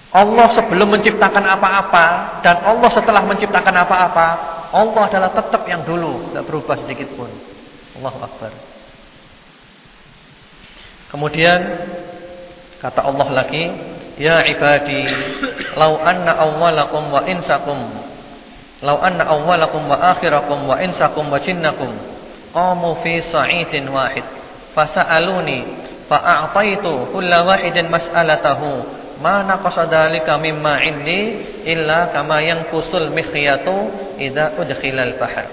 Allah sebelum menciptakan apa-apa dan Allah setelah menciptakan apa-apa, Allah adalah tetap yang dulu, tidak berubah sedikit pun. Allahu Akbar. Kemudian kata Allah lagi, "Ya ibadi, lau anna awwalakum wa insakum lau anna awwalakum wa akhirakum wa insakum wa jinnakum qamu fi sa'idin wahid fasa'aluni fa'a'taitu kulla wahidin mas'alatahu ma naqasa dzalika mimma indi illa kama yang kusul mikhyatu idza udkhilal bahr.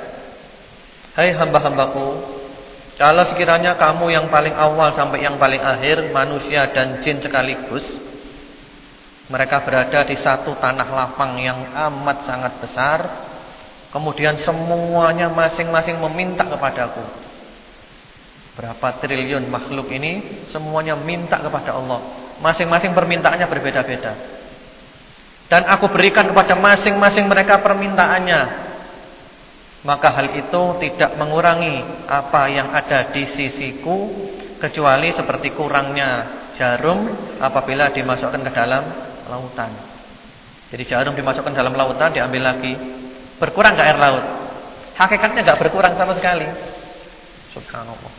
Hai hamba-hambaku kalau sekiranya kamu yang paling awal sampai yang paling akhir manusia dan jin sekaligus mereka berada di satu tanah lapang yang amat sangat besar kemudian semuanya masing-masing meminta kepadaku berapa triliun makhluk ini semuanya minta kepada Allah Masing-masing permintaannya berbeda-beda. Dan aku berikan kepada masing-masing mereka permintaannya. Maka hal itu tidak mengurangi apa yang ada di sisiku kecuali seperti kurangnya jarum apabila dimasukkan ke dalam lautan. Jadi jarum dimasukkan dalam lautan diambil lagi, berkurang ke air laut? Hakikatnya nggak berkurang sama sekali. Subhanallah.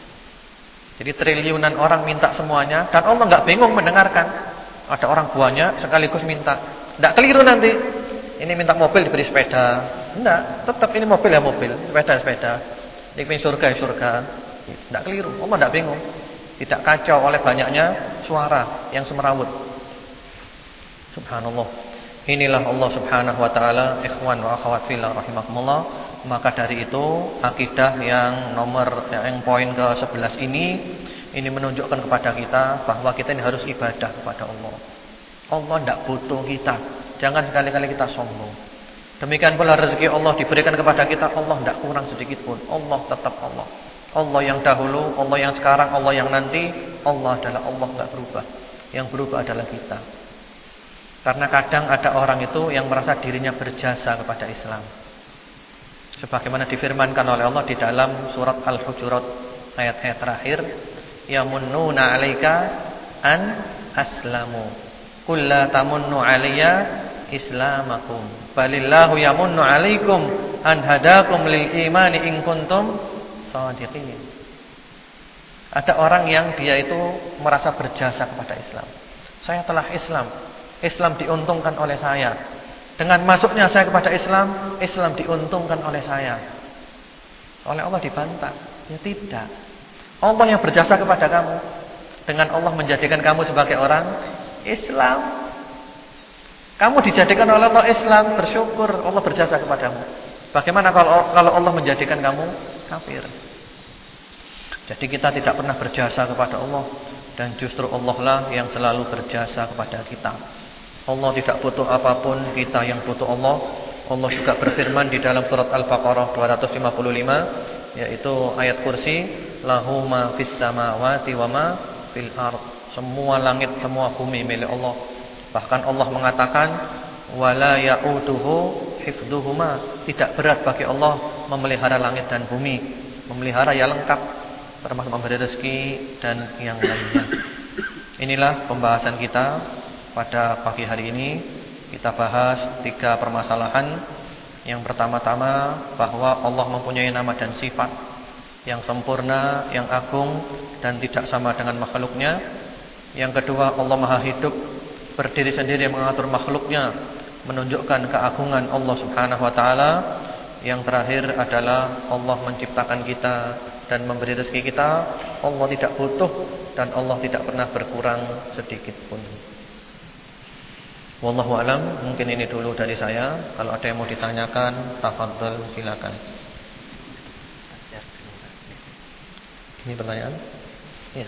Jadi triliunan orang minta semuanya dan Allah nggak bingung mendengarkan. Ada orang banyak sekaligus minta. Tidak keliru nanti. Ini minta mobil diberi sepeda. Enggak, tetap ini mobil ya mobil, sepeda sepeda. Ini surga ya surga. Tidak keliru. Allah tidak bingung. Tidak kacau oleh banyaknya suara yang semerawut. Subhanallah. Inilah Allah Subhanahu wa taala, ikhwan wa akhwat fillah rahimakumullah. Maka dari itu akidah yang nomor yang poin ke-11 ini ini menunjukkan kepada kita bahwa kita ini harus ibadah kepada Allah. Allah tidak butuh kita. Jangan sekali-kali kita sombong. Demikian pula rezeki Allah diberikan kepada kita, Allah tidak kurang sedikit pun. Allah tetap Allah. Allah yang dahulu, Allah yang sekarang, Allah yang nanti, Allah adalah Allah tidak berubah. Yang berubah adalah kita. Karena kadang ada orang itu yang merasa dirinya berjasa kepada Islam. Sebagaimana difirmankan oleh Allah di dalam surat Al-Hujurat ayat-ayat terakhir, yamunnuna 'alaika an aslamu. Qul la tamunnu 'alayya islamakum, balillahu yamunnu 'alaikum an hadakum lil imani in kuntum shadiqin. Ada orang yang dia itu merasa berjasa kepada Islam. Saya telah Islam. Islam diuntungkan oleh saya. Dengan masuknya saya kepada Islam, Islam diuntungkan oleh saya. Oleh Allah dibantah. Ya tidak. Allah yang berjasa kepada kamu. Dengan Allah menjadikan kamu sebagai orang Islam. Kamu dijadikan oleh Allah Islam, bersyukur Allah berjasa kepadamu. Bagaimana kalau kalau Allah menjadikan kamu kafir? Jadi kita tidak pernah berjasa kepada Allah dan justru Allah lah yang selalu berjasa kepada kita. Allah tidak butuh apa pun, kita yang butuh Allah. Allah juga berfirman di dalam surat Al-Baqarah 255 yaitu ayat kursi lahu ma fis samawati wa ma fil ard. Semua langit, semua bumi milik Allah. Bahkan Allah mengatakan wala ya'uduhu hifdhuhuma. Tidak berat bagi Allah memelihara langit dan bumi. Memelihara ya lengkap termasuk memberi rezeki dan yang lainnya. Inilah pembahasan kita pada pagi hari ini kita bahas tiga permasalahan. Yang pertama-tama bahwa Allah mempunyai nama dan sifat yang sempurna, yang agung dan tidak sama dengan makhluknya. Yang kedua, Allah Maha Hidup, berdiri sendiri mengatur makhluknya, menunjukkan keagungan Allah Subhanahu wa taala. Yang terakhir adalah Allah menciptakan kita dan memberi rezeki kita. Allah tidak butuh dan Allah tidak pernah berkurang sedikit pun. Wallahu alam, mungkin ini dulu dari saya. Kalau ada yang mau ditanyakan, tafadhol silakan. Ini pertanyaan? Ya.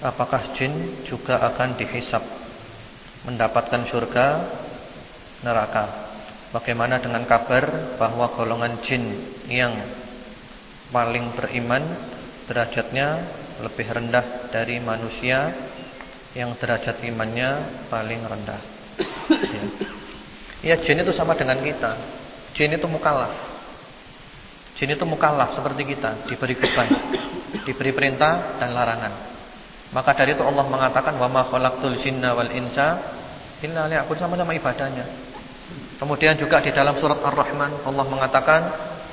Apakah jin juga akan dihisap mendapatkan surga neraka? Bagaimana dengan kabar bahwa golongan jin yang paling beriman derajatnya lebih rendah dari manusia yang derajat imannya paling rendah. ya. ya jin itu sama dengan kita. Jin itu mukallaf. Jin itu mukallaf seperti kita, diberi beban, diberi perintah dan larangan. Maka dari itu Allah mengatakan wa ma khalaqtul jinna wal insa illa liya'budun sama-sama ibadahnya. Kemudian juga di dalam surat Ar-Rahman Allah mengatakan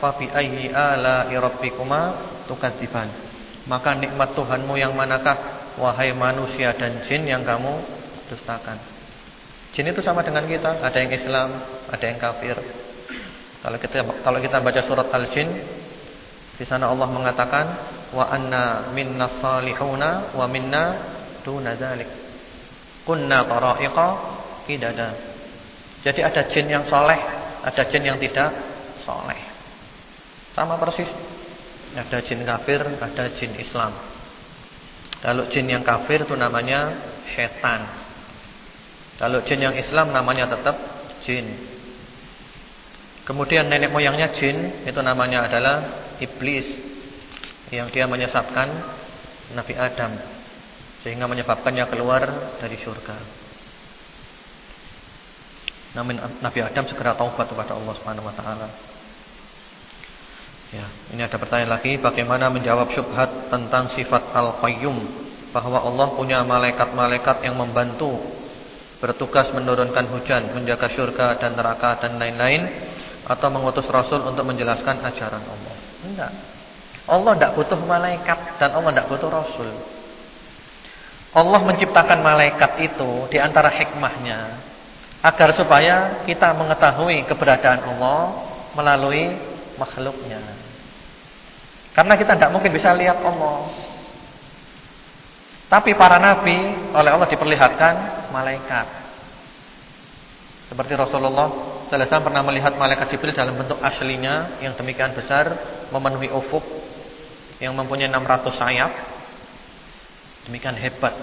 fa bi ayyi ala'i rabbikuma tukadziban. Maka nikmat Tuhanmu yang manakah wahai manusia dan jin yang kamu dustakan? Jin itu sama dengan kita, ada yang Islam, ada yang kafir. Kalau kita kalau kita baca surat Al-Jin, di sana Allah mengatakan wa anna minna salihuna wa minna duna dzalik. Kunna tara'iqa qidada. Jadi ada jin yang soleh, ada jin yang tidak soleh. Sama persis. Ada jin kafir, ada jin Islam. Kalau jin yang kafir itu namanya setan. Kalau jin yang Islam namanya tetap jin. Kemudian nenek moyangnya jin itu namanya adalah iblis yang dia menyesatkan Nabi Adam sehingga menyebabkannya keluar dari surga. Namun Nabi Adam segera taubat kepada Allah Subhanahu wa taala. Ya, ini ada pertanyaan lagi, bagaimana menjawab syubhat tentang sifat Al-Qayyum bahwa Allah punya malaikat-malaikat yang membantu bertugas menurunkan hujan, menjaga surga dan neraka dan lain-lain atau mengutus rasul untuk menjelaskan ajaran Allah. Enggak. Allah tidak butuh malaikat dan Allah tidak butuh rasul. Allah menciptakan malaikat itu di antara hikmahnya agar supaya kita mengetahui keberadaan Allah melalui makhluknya. Karena kita tidak mungkin bisa lihat Allah. Tapi para nabi oleh Allah diperlihatkan malaikat. Seperti Rasulullah wasallam pernah melihat malaikat Jibril dalam bentuk aslinya yang demikian besar, memenuhi ufuk yang mempunyai 600 sayap. Demikian hebat.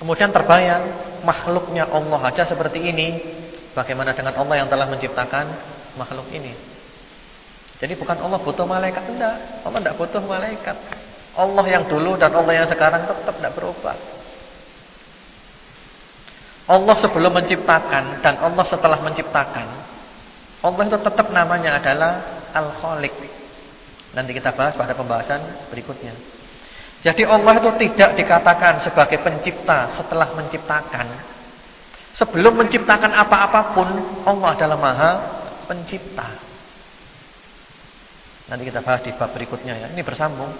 Kemudian terbayang makhluknya Allah aja seperti ini. Bagaimana dengan Allah yang telah menciptakan makhluk ini? Jadi bukan Allah butuh malaikat, enggak. Allah enggak butuh malaikat. Allah yang dulu dan Allah yang sekarang tetap enggak berubah. Allah sebelum menciptakan dan Allah setelah menciptakan, Allah itu tetap namanya adalah Al-Khaliq. Nanti kita bahas pada pembahasan berikutnya. Jadi Allah itu tidak dikatakan sebagai pencipta setelah menciptakan. Sebelum menciptakan apa-apapun, Allah adalah Maha Pencipta. Nanti kita bahas di bab berikutnya ya. Ini bersambung.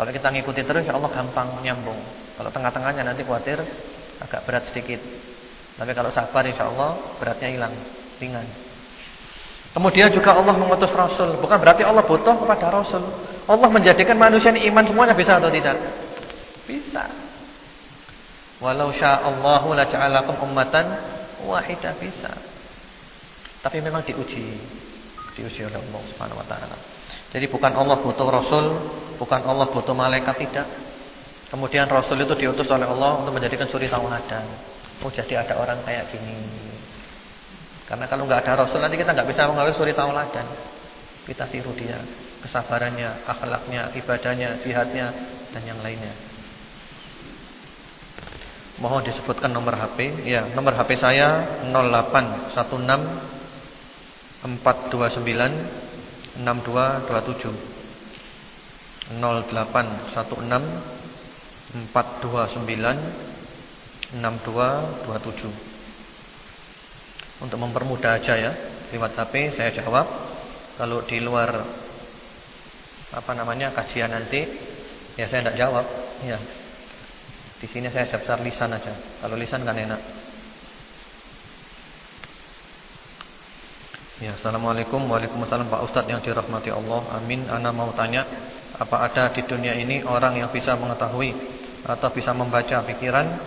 Kalau kita ngikuti terus ya Allah gampang nyambung. Kalau tengah-tengahnya nanti khawatir agak berat sedikit. Tapi kalau sabar insya Allah beratnya hilang, ringan. Kemudian juga Allah mengutus Rasul. Bukan berarti Allah butuh kepada Rasul. Allah menjadikan manusia ini iman semuanya bisa atau tidak? Bisa. Walau sya'allahu la ja'alakum ummatan wahidah bisa. Tapi memang diuji. Diuji oleh Allah Subhanahu wa taala. Jadi bukan Allah butuh Rasul, bukan Allah butuh malaikat tidak. Kemudian Rasul itu diutus oleh Allah untuk menjadikan suri tauladan. Oh jadi ada orang kayak gini. Karena kalau nggak ada Rasul nanti kita nggak bisa mengalami suri tauladan. Kita tiru dia, kesabarannya, akhlaknya, ibadahnya, jihadnya dan yang lainnya. Mohon disebutkan nomor HP. Ya, nomor HP saya 0816 429 6227 0816 429 6227 Untuk mempermudah aja ya Lewat HP saya jawab. Kalau di luar Apa namanya kajian nanti Ya saya tidak jawab. Ya di sini saya siap lisan aja. Kalau lisan kan enak. Ya, Assalamualaikum. Waalaikumsalam Pak Ustadz yang dirahmati Allah. Amin, Ana mau tanya Apa ada di dunia ini orang yang bisa mengetahui Atau bisa membaca pikiran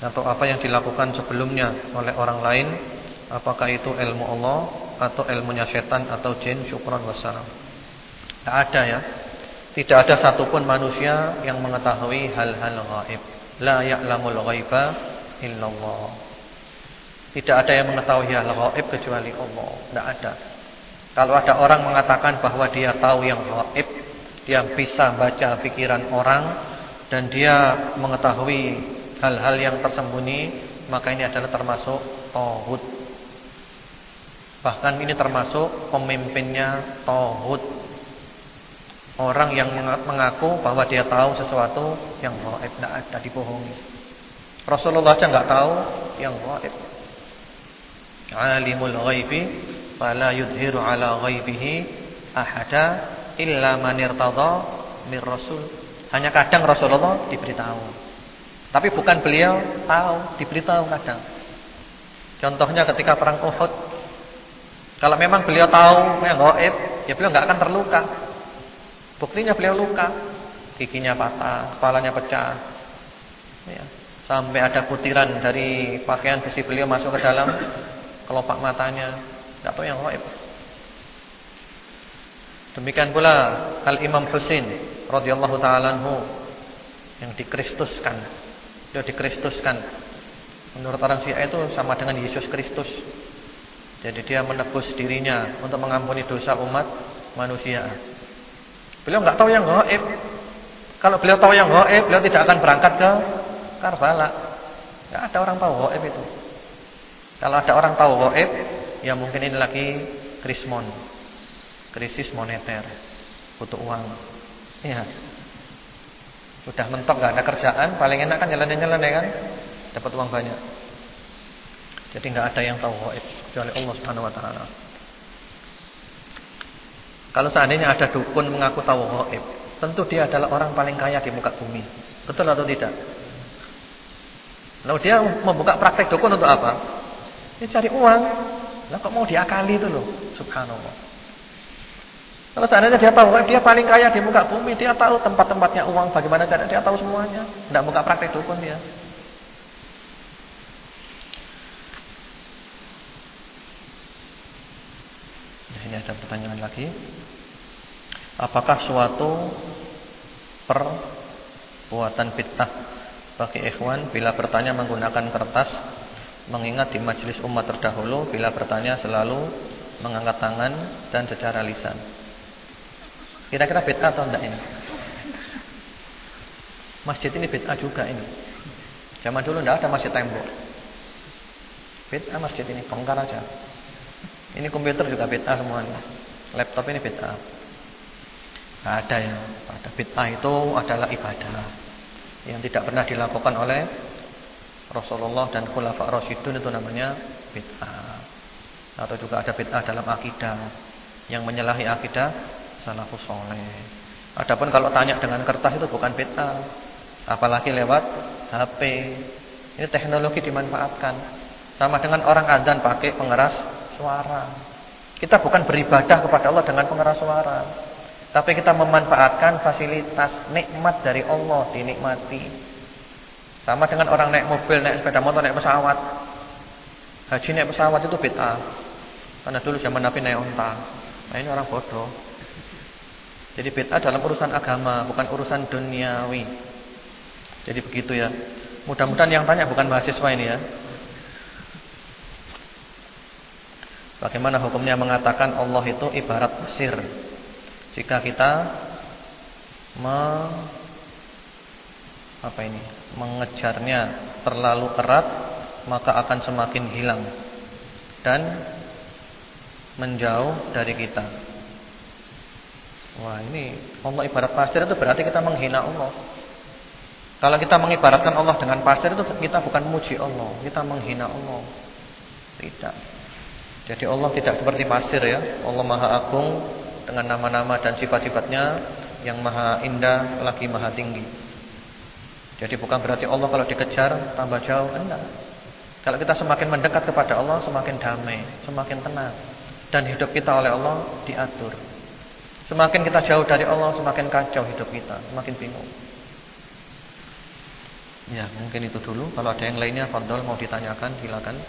Atau apa yang dilakukan sebelumnya oleh orang lain? Apakah itu ilmu Allah Atau ilmunya setan atau jin? Syukran wassalam. Tak ada ya. Tidak ada satupun manusia yang mengetahui hal-hal gaib. La ya'lamul ghaiba illallah Tidak ada yang mengetahui hal gaib kecuali Allah. Tidak ada. Kalau ada orang mengatakan bahwa dia tahu yang gaib, dia bisa baca pikiran orang dan dia mengetahui hal-hal yang tersembunyi, maka ini adalah termasuk tauhid. Bahkan ini termasuk pemimpinnya tauhid. Orang yang mengaku bahwa dia tahu sesuatu yang gaib tidak ada dibohongi. Rasulullah saja nggak tahu yang gaib alimul ghaibi fala yudhiru ala ghaibihi ahada illa man irtada mir rasul. Hanya kadang Rasulullah diberitahu. Tapi bukan beliau tahu, diberitahu kadang. Contohnya ketika perang Uhud. Kalau memang beliau tahu yang gaib, ya beliau enggak akan terluka. Buktinya beliau luka. Giginya patah, kepalanya pecah. Ya. Sampai ada butiran dari pakaian besi beliau masuk ke dalam kelopak matanya, tidak tahu yang gaib. Demikian pula Al Imam Husain radhiyallahu taala yang dikristuskan. Dia dikristuskan. Menurut orang Syiah itu sama dengan Yesus Kristus. Jadi dia menebus dirinya untuk mengampuni dosa umat manusia. Beliau nggak tahu yang gaib. Kalau beliau tahu yang gaib, beliau tidak akan berangkat ke Karbala. Enggak ada orang tahu gaib itu. Kalau ada orang tahu gaib, ya mungkin ini lagi krismon. Krisis moneter. Butuh uang. Ya. Sudah mentok gak ada kerjaan, paling enak kan jalan-jalan ya kan? Dapat uang banyak. Jadi nggak ada yang tahu gaib kecuali Allah Subhanahu wa taala. Kalau seandainya ada dukun mengaku tahu gaib, tentu dia adalah orang paling kaya di muka bumi. Betul atau tidak? Lalu dia membuka praktek dukun untuk apa? Dia cari uang. Lah kok mau diakali itu loh, subhanallah. Kalau seandainya dia tahu dia paling kaya di muka bumi, dia tahu tempat-tempatnya uang, bagaimana cara dia tahu semuanya. Tidak buka praktek dukun dia. Nah, ini ada pertanyaan lagi. Apakah suatu perbuatan fitnah bagi ikhwan bila bertanya menggunakan kertas mengingat di majelis umat terdahulu bila bertanya selalu mengangkat tangan dan secara lisan. Kira-kira bid'ah atau enggak ini? Masjid ini bid'ah juga ini. Zaman dulu enggak ada masjid tembok. Bid'ah masjid ini, bongkar aja. Ini komputer juga bid'ah semuanya. Laptop ini bid'ah. Ada ya. Pada bid'ah itu adalah ibadah yang tidak pernah dilakukan oleh Rasulullah dan Khulafa Rasyidun itu namanya bid'ah. Atau juga ada bid'ah dalam akidah yang menyalahi akidah salafus saleh. Adapun kalau tanya dengan kertas itu bukan bid'ah. Apalagi lewat HP. Ini teknologi dimanfaatkan. Sama dengan orang azan pakai pengeras suara. Kita bukan beribadah kepada Allah dengan pengeras suara. Tapi kita memanfaatkan fasilitas nikmat dari Allah dinikmati. Sama dengan orang naik mobil, naik sepeda motor, naik pesawat. Haji naik pesawat itu bid'ah. Karena dulu zaman Nabi naik unta. Nah ini orang bodoh. Jadi bid'ah dalam urusan agama, bukan urusan duniawi. Jadi begitu ya. Mudah-mudahan yang tanya bukan mahasiswa ini ya. Bagaimana hukumnya mengatakan Allah itu ibarat Mesir? Jika kita me apa ini mengejarnya terlalu erat maka akan semakin hilang dan menjauh dari kita. Wah ini Allah ibarat pasir itu berarti kita menghina Allah. Kalau kita mengibaratkan Allah dengan pasir itu kita bukan muji Allah, kita menghina Allah. Tidak. Jadi Allah tidak seperti pasir ya. Allah Maha Agung dengan nama-nama dan sifat-sifatnya yang Maha Indah lagi Maha Tinggi. Jadi bukan berarti Allah kalau dikejar tambah jauh, enggak. Kalau kita semakin mendekat kepada Allah, semakin damai, semakin tenang. Dan hidup kita oleh Allah diatur. Semakin kita jauh dari Allah, semakin kacau hidup kita, semakin bingung. Ya, mungkin itu dulu. Kalau ada yang lainnya, Fadol mau ditanyakan, silakan.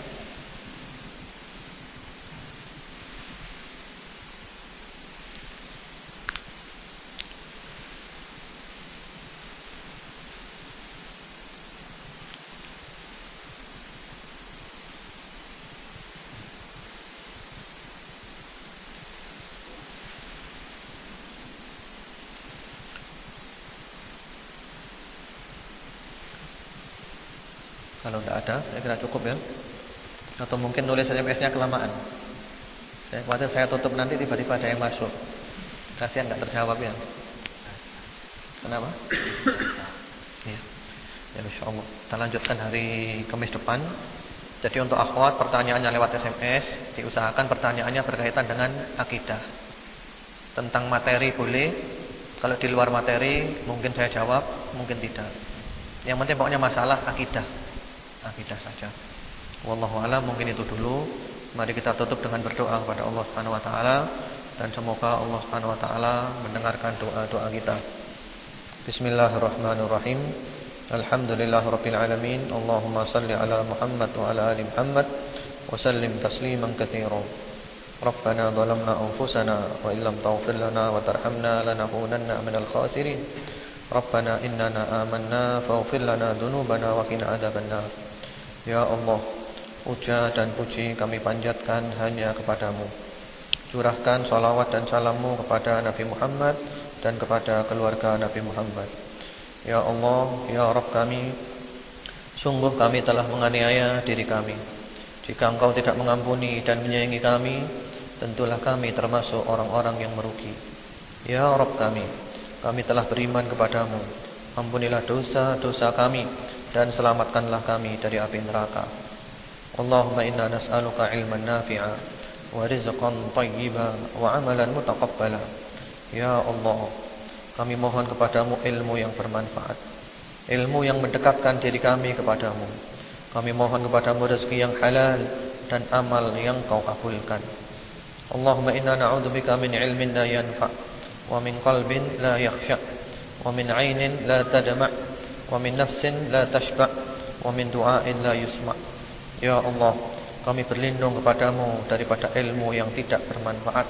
Kalau tidak ada, saya kira cukup ya. Atau mungkin nulis SMS-nya kelamaan. Saya khawatir saya tutup nanti tiba-tiba ada yang masuk. Kasihan nggak terjawab ya. Kenapa? ya. Ya insyaallah. Kita lanjutkan hari Kamis depan. Jadi untuk akhwat pertanyaannya lewat SMS, diusahakan pertanyaannya berkaitan dengan akidah. Tentang materi boleh, kalau di luar materi mungkin saya jawab, mungkin tidak. Yang penting pokoknya masalah akidah. Akidah saja. Wallahu a'lam mungkin itu dulu. Mari kita tutup dengan berdoa kepada Allah Subhanahu wa taala dan semoga Allah Subhanahu wa taala mendengarkan doa-doa kita. Bismillahirrahmanirrahim. Alhamdulillahirabbil alamin. Allahumma salli ala Muhammad wa ala ali Muhammad wa sallim tasliman katsiran. Rabbana zalamna anfusana wa illam taghfir lana wa tarhamna lanakunanna minal khasirin. Rabbana innana amanna faghfir lana dhunubana wa qina adzabannar. Ya Allah, puja dan puji kami panjatkan hanya kepadamu. Curahkan salawat dan salammu kepada Nabi Muhammad dan kepada keluarga Nabi Muhammad. Ya Allah, Ya Rabb kami, sungguh kami telah menganiaya diri kami. Jika engkau tidak mengampuni dan menyayangi kami, tentulah kami termasuk orang-orang yang merugi. Ya Rabb kami, kami telah beriman kepadamu. Ampunilah dosa-dosa kami dan selamatkanlah kami dari api neraka. Allahumma inna nas'aluka ilman nafi'a wa rizqan tayyiba wa amalan mutaqabbala. Ya Allah, kami mohon kepadamu ilmu yang bermanfaat, ilmu yang mendekatkan diri kami kepadamu. Kami mohon kepadamu rezeki yang halal dan amal yang kau kabulkan. Allahumma inna na'udzubika min ilmin la yanfa' wa min qalbin la yakhsha' wa min 'ainin la tadma' nafsin la tashba' wa min du'ain la yusma' Ya Allah kami berlindung kepadamu daripada ilmu yang tidak bermanfaat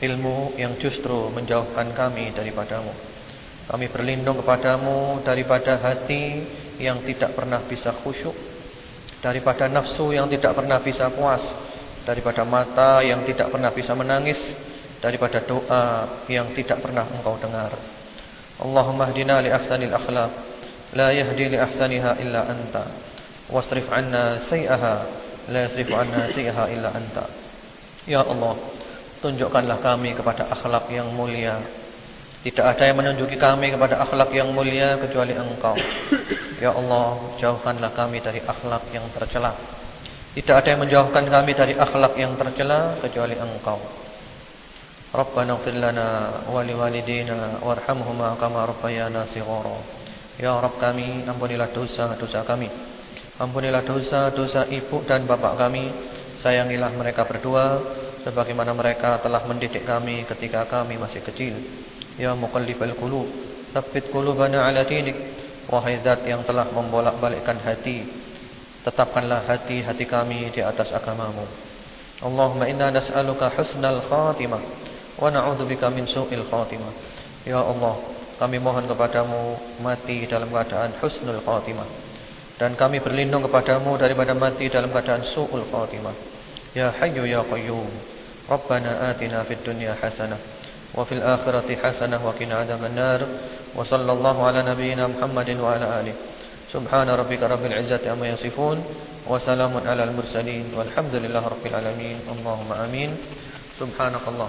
Ilmu yang justru menjauhkan kami daripadamu. Kami berlindung kepadamu daripada hati yang tidak pernah bisa khusyuk Daripada nafsu yang tidak pernah bisa puas Daripada mata yang tidak pernah bisa menangis Daripada doa yang tidak pernah engkau dengar. Allahumma hdina li ahsanil akhlaq Yahdi li ahsaniha illa anta Wasrif anna say'aha la yasrifu anna siha illa anta. Ya Allah, tunjukkanlah kami kepada akhlak yang mulia. Tidak ada yang menunjuki kami kepada akhlak yang mulia kecuali Engkau. Ya Allah, jauhkanlah kami dari akhlak yang tercela. Tidak ada yang menjauhkan kami dari akhlak yang tercela kecuali Engkau. Rabbana ighfir lana wa liwalidina warhamhuma kama rabbayana shighara. Ya Rabb kami, ampunilah dosa-dosa kami. Ampunilah dosa-dosa ibu dan bapak kami. Sayangilah mereka berdua Sebagaimana mereka telah mendidik kami ketika kami masih kecil. Ya muqallibal qulub Thabbit qulubana ala dinik. Wahai zat yang telah membolak-balikkan hati Tetapkanlah hati-hati kami di atas agamamu. Allahumma inna nas'aluka husnal khatimah Wa na'udzubika min su'il khatimah. Ya Allah Kami mohon kepadamu mati dalam keadaan husnul khatimah. Dan kami berlindung kepadamu daripada mati dalam keadaan su'ul khatimah. Ya hayyu ya qayyum rabbana atina fid dunya hasanah wa fil akhirati hasanah wa qina adzaban nar wa sallallahu ala nabiyyina muhammadin wa ala alihi. Subhana rabbika rabbil izzati amma yasifun wa salamun ala al mursalin. Walhamdulillahi rabbil alamin. Allahumma amin. Subhanakallah